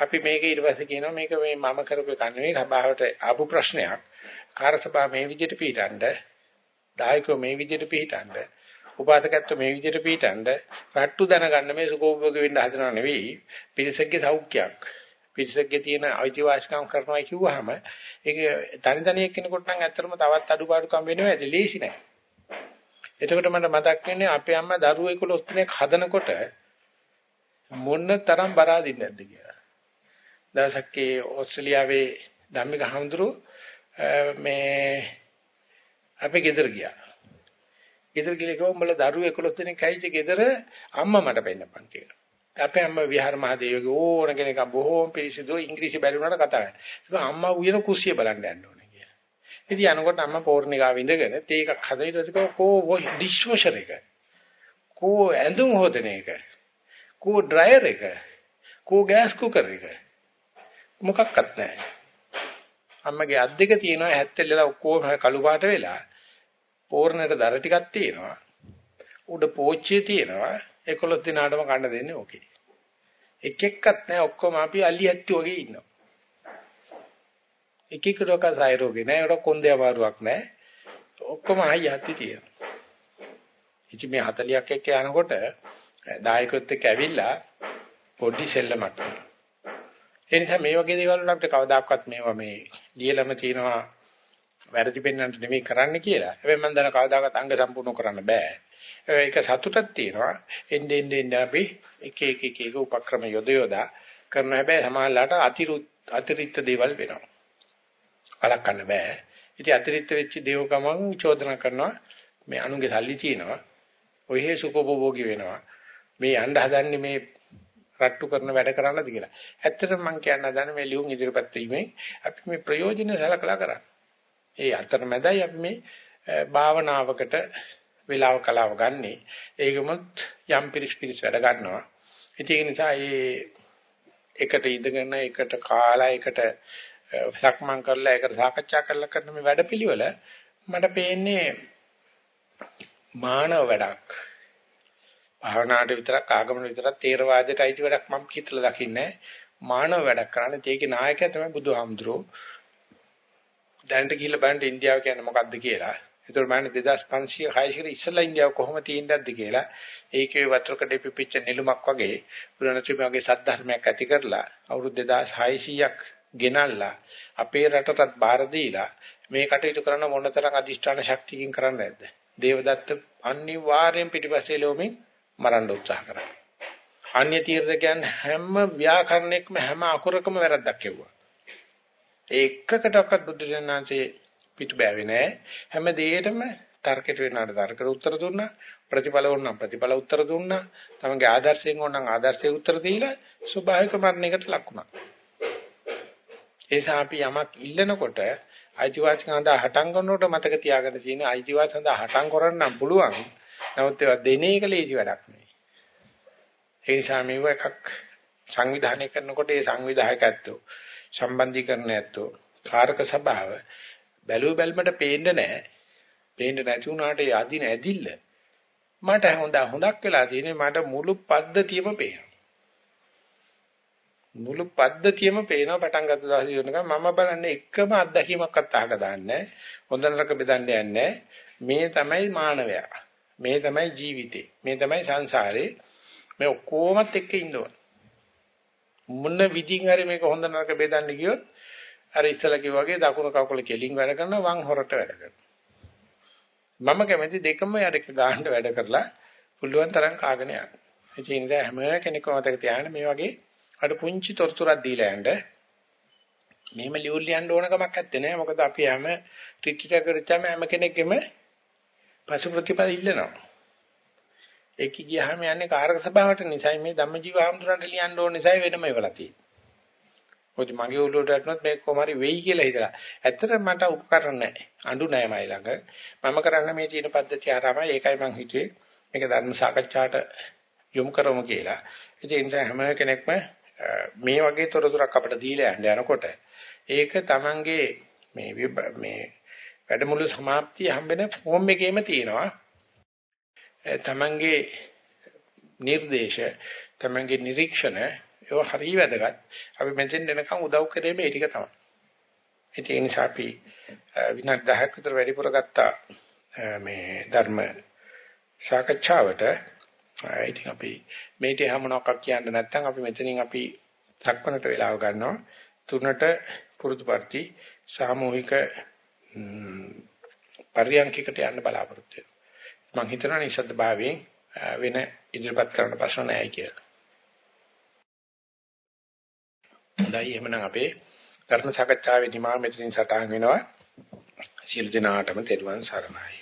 S1: අපි මේක ඊට පස්සේ කියනවා මේක මේ මම කරපු එකක් නෙවෙයි සභාවට ආපු ප්‍රශ්නයක්. කාර්ය සභාව මේ විදිහට පිටරන්න, දායකයෝ මේ විදිහට පිටරන්න උපාසකත්ව මේ විදිහට පිටින්ද රට්ටු දැනගන්න මේ සුකෝභෝග වෙන්න හදනව නෙවෙයි පිරිසක්ගේ සෞඛ්‍යයක්. පිරිසක්ගේ තියෙන අයිතිවාසිකම් කරනවා කිව්වහම ඒක තනි තනි එක්කෙනෙකුට නම් ඇත්තටම තවත් අඩුපාඩුකම් වෙනවා ඇති ලේසි නෑ. එතකොට මට මතක් වෙන්නේ අපේ අම්මා දරුවෝ 11 දිනක් හදනකොට මොන තරම් බරාදින්නේ නැද්ද කියලා. දවසක් ඒ ඕස්ට්‍රේලියාවේ ධම්මික හඳුරු මේ අපේ ගෙදර ගියා. ගෙදර ගිහලා කිව්වා උඹලා දරුවෝ 11 දෙනෙක් ඇවිත් ගෙදර අම්මා මට පෙන්නපන් කියලා. අපේ අම්මා විහාර මහදේවගේ ඕන කෙනෙක් බොහෝම පිරිසිදු ඉංග්‍රීසි බැරි වුණාට කතා කරනවා. ඒක අම්මා උයන කුස්සිය බලන්න යන්න ඕනේ කියලා. ඉතින් යනකොට අම්මා පෝර්ණිකාව ඉඳගෙන තේ එකක් හදන ඊට පස්සේ කෝ ඩිෂ් වොෂර් එක. කෝ ඇඳුම් හොදන එක. කෝ ඩ්‍රයර් එක. කෝ ගෑස් කුකර් එක. මොකක්වත් නැහැ. අම්මගේ අත් දෙක තියෙනවා හැත්තෙල්ලලා ඔක්කොම කළු පාට වෙලා පෝරණයට දර ටිකක් තියෙනවා. උඩ පෝච්චිය තියෙනවා. 11 දිනාටම කන්න දෙන්නේ ඕකේ. එක එක්කත් නැහැ ඔක්කොම අපි අලි ඇත්තු වගේ ඉන්නවා. එක එකටක සායරෝගේ නැහැ. ඒකට කොන්දේ අමාරුවක් නැහැ. ඔක්කොම ආයි යති තියෙනවා. ඉතින් මේ 40ක් එක්ක යනකොට දායකයොත් එක්ක ඇවිල්ලා පොඩි සෙල්ලමක්. ඒ නිසා මේ වගේ දේවල් වල අපිට කවදාකවත් මේවා මේ ලියලම තියෙනවා වැරදි පෙන්වන්නට නෙමෙයි කරන්න කියලා. හැබැයි මම දන්න කවදාකවත් අංග සම්පූර්ණ කරන්න බෑ. ඒක සතුටක් තියෙනවා. එන්නේ එන්නේ අපි එක එක එක එක උපක්‍රම යොද යොදා කරන හැබැයි සමාජලාට අතිරුත් අතිරික්ත දේවල් වෙනවා. කලක්වන්න බෑ. ඉතින් අතිරික්ත වෙච්ච දේව ගමන් චෝදනා කරනවා මේ අනුගේ සල්ලි තියෙනවා. ඔයහේ සුඛෝපභෝගී වෙනවා. මේ යන්න හදන්නේ මේ රට්ටු කරන වැඩ කරන්නද කියලා. ඇත්තටම මම කියන්න හදන්නේ මේ ලියුම් ඉදිරිපත් වීමෙන් අපි මේ ප්‍රයෝජන සලකලා කරන්නේ. ඒ අතරමැදයි අපි මේ භාවනාවකට වේලාව කලාව ගන්නෙ. ඒකමත් යම් පිරිස් පිරිස් වැඩ ගන්නවා. ඉතින් ඒ නිසා මේ එකට ඉඳගෙන එකට කාලා එකට සක්මන් කරලා එකට සාකච්ඡා කරලා කරන මේ වැඩපිළිවෙල මට පේන්නේ මානව වැඩක්. භාවනාවට විතරක් ආගමන විතරක් තේරවාදයට අයිති වැඩක් මම කිතලා දකින්නේ මානව වැඩක් කරන්නේ ඒකේ නායකයා තමයි බුදුහාමුදුරුවෝ. දැනට ගිහිල්ලා බලන්න ඉන්දියාව කියන්නේ මොකක්ද කියලා. ඒතර බලන්න 2500 600 ඉස්සෙල්ලා ඉන්දියාව කොහොම තියෙන්නද කියලා ඒකේ වතුරකඩ පිපිච්ච නිලුමක් වගේ බුදුරණතුමගේ සද්ධර්මයක් ඇති කරලා අවුරුදු 2600ක් ගෙනල්ලා අපේ රටටත් බාර දීලා මේ කටයුතු කරන මොනතරම් අදිෂ්ඨාන ශක්තියකින් කරන්නේ නැද්ද? දේවදත්ත අනිවාර්යෙන් පිටිපස්සේ ලෝමෙන් මරන්න උත්සාහ කරා. අන්‍ය තීර්ථකයන් හැම ව්‍යාකරණයකම හැම අකුරකම වැරද්දක් කෙවුවා. ඒ එකකටවත් බුද්ධ ජනනාංශයේ පිටු බෑවේ නෑ. හැම දෙයකටම තර්කයට වෙනාට තර්කයට උත්තර දුන්නා. ප්‍රතිඵල වුණා ප්‍රතිඵල උත්තර දුන්නා. තමන්ගේ ආදර්ශයෙන් ඕනනම් ආදර්ශයේ උත්තර දීලා ස්වභාවික මරණයකට ලක් වුණා. ඒ නිසා අපි යමක් ඉල්ලනකොට අයිතිවාසිකම් සඳහා හටන් කරනකොට මතක තියාගන්න තියෙන අයිතිවාසිකම් සඳහා හටන් කරන්න පුළුවන්. නමුත් ඒවා දෙන එක ලේසි වැඩක් නෙවෙයි. ඒ නිසා මේව එකක් සංවිධානය කරනකොට ඒ සංවිධායක ඇත්තෝ සම්බන්ධීකරණ ඇත්තෝ. කාරක සභාව බැලුව බැලමට පේන්නේ නැහැ. පේන්නේ නැති වුණාට ඒ අදින ඇදිල්ල මට හොඳ හොඳක් වෙලා තියෙන්නේ මට මුළු පද්ධතියම පේනවා. මුළු පද්ධතියම පේනවා පටන් ගත්ත දවසේ වෙනකම් මම බලන්නේ එකම අත්දැකීමක්වත් අහක දාන්නේ හොඳ නරක බෙදන්න යන්නේ මේ තමයි මානවයා. මේ තමයි ජීවිතේ. මේ තමයි සංසාරේ. මේ ඔක්කොමත් එක්ක ඉන්න ඕන. මොන විදිහින් හරි මේක හොඳ නරක බෙදන්න ගියොත් අර ඉස්සලා කිව්වා වගේ දකුණු කකුල කෙලින් වැඩ කරනවා වම් හොරට වැඩ කරනවා. මම කැමති දෙකම යඩක ගන්නට වැඩ කරලා පුළුවන් තරම් කාගෙන යන්න. ඒ නිසා හැම කෙනෙක්ම මතක තියාගන්න මේ වගේ අර පුංචි තොරතුරක් දීලා යන්න. මෙහෙම ලියුල් ලියන්න ඕන කමක් නැත්තේ නෑ. මොකද අපි හැම ටිටිට කරච්චාම හැම කෙනෙක්ගෙම පසු ප්‍රතිපල ඉල්ලනවා. ඒක ගියාම යන්නේ කාරක සභාවට නිසයි මේ ධම්මජීව ආම්දුරන්ට ලියන්න ඕන නිසයි වෙනම ඒවලා තියෙන්නේ මොකද මගේ උළුවට වැටුනොත් මේක කොහොමරි වෙයි කියලා හිතලා. ඇත්තට මට උපකරණ නැහැ. අඬු නැහැ මයි ළඟ. මම කරන්න මේ තියෙන පද්ධතිය ආරමයි ඒකයි මං හිතුවේ මේක ධර්ම සාකච්ඡාට යොමු කරමු කියලා. ඒ නිසා හැම කෙනෙක්ම මේ වගේ තොරතුරක් අපිට දීලා යන්න යනකොට ඒක Tamange මේ මේ වැඩමුළු સમાප්තිය හම්බෙන ෆෝම් එකේම තියෙනවා. Tamange නිර්දේශ, Tamange නිරීක්ෂණ ඒක හරිය වැදගත්. අපි මෙතෙන් එනකන් උදව් කරේ මේ ටික තමයි. ඒ නිසා අපි විනාඩි 10ක් විතර වැඩිපුර ගත්තා මේ ධර්ම සාකච්ඡාවට. ඉතින් අපි මේටි හැම මොනවක් කියන්න නැත්නම් අපි මෙතනින් අපි දක්වනට වෙලාව ගන්නවා. තුනට පුරුදුපත්ටි සාමූහික පරියන්කිකට යන්න බලාපොරොත්තු වෙනවා. මම හිතනවා නිසද්ද භාවයෙන් වෙන ඉදිරිපත් කරන්න ප්‍රශ්න නැහැ කියලා. හොඳයි එහෙනම් අපේ ධර්ම සාකච්ඡාවේ නිමා මෙතනින් සටහන් වෙනවා. සියලු දෙනාටම තෙරුවන් සරණයි.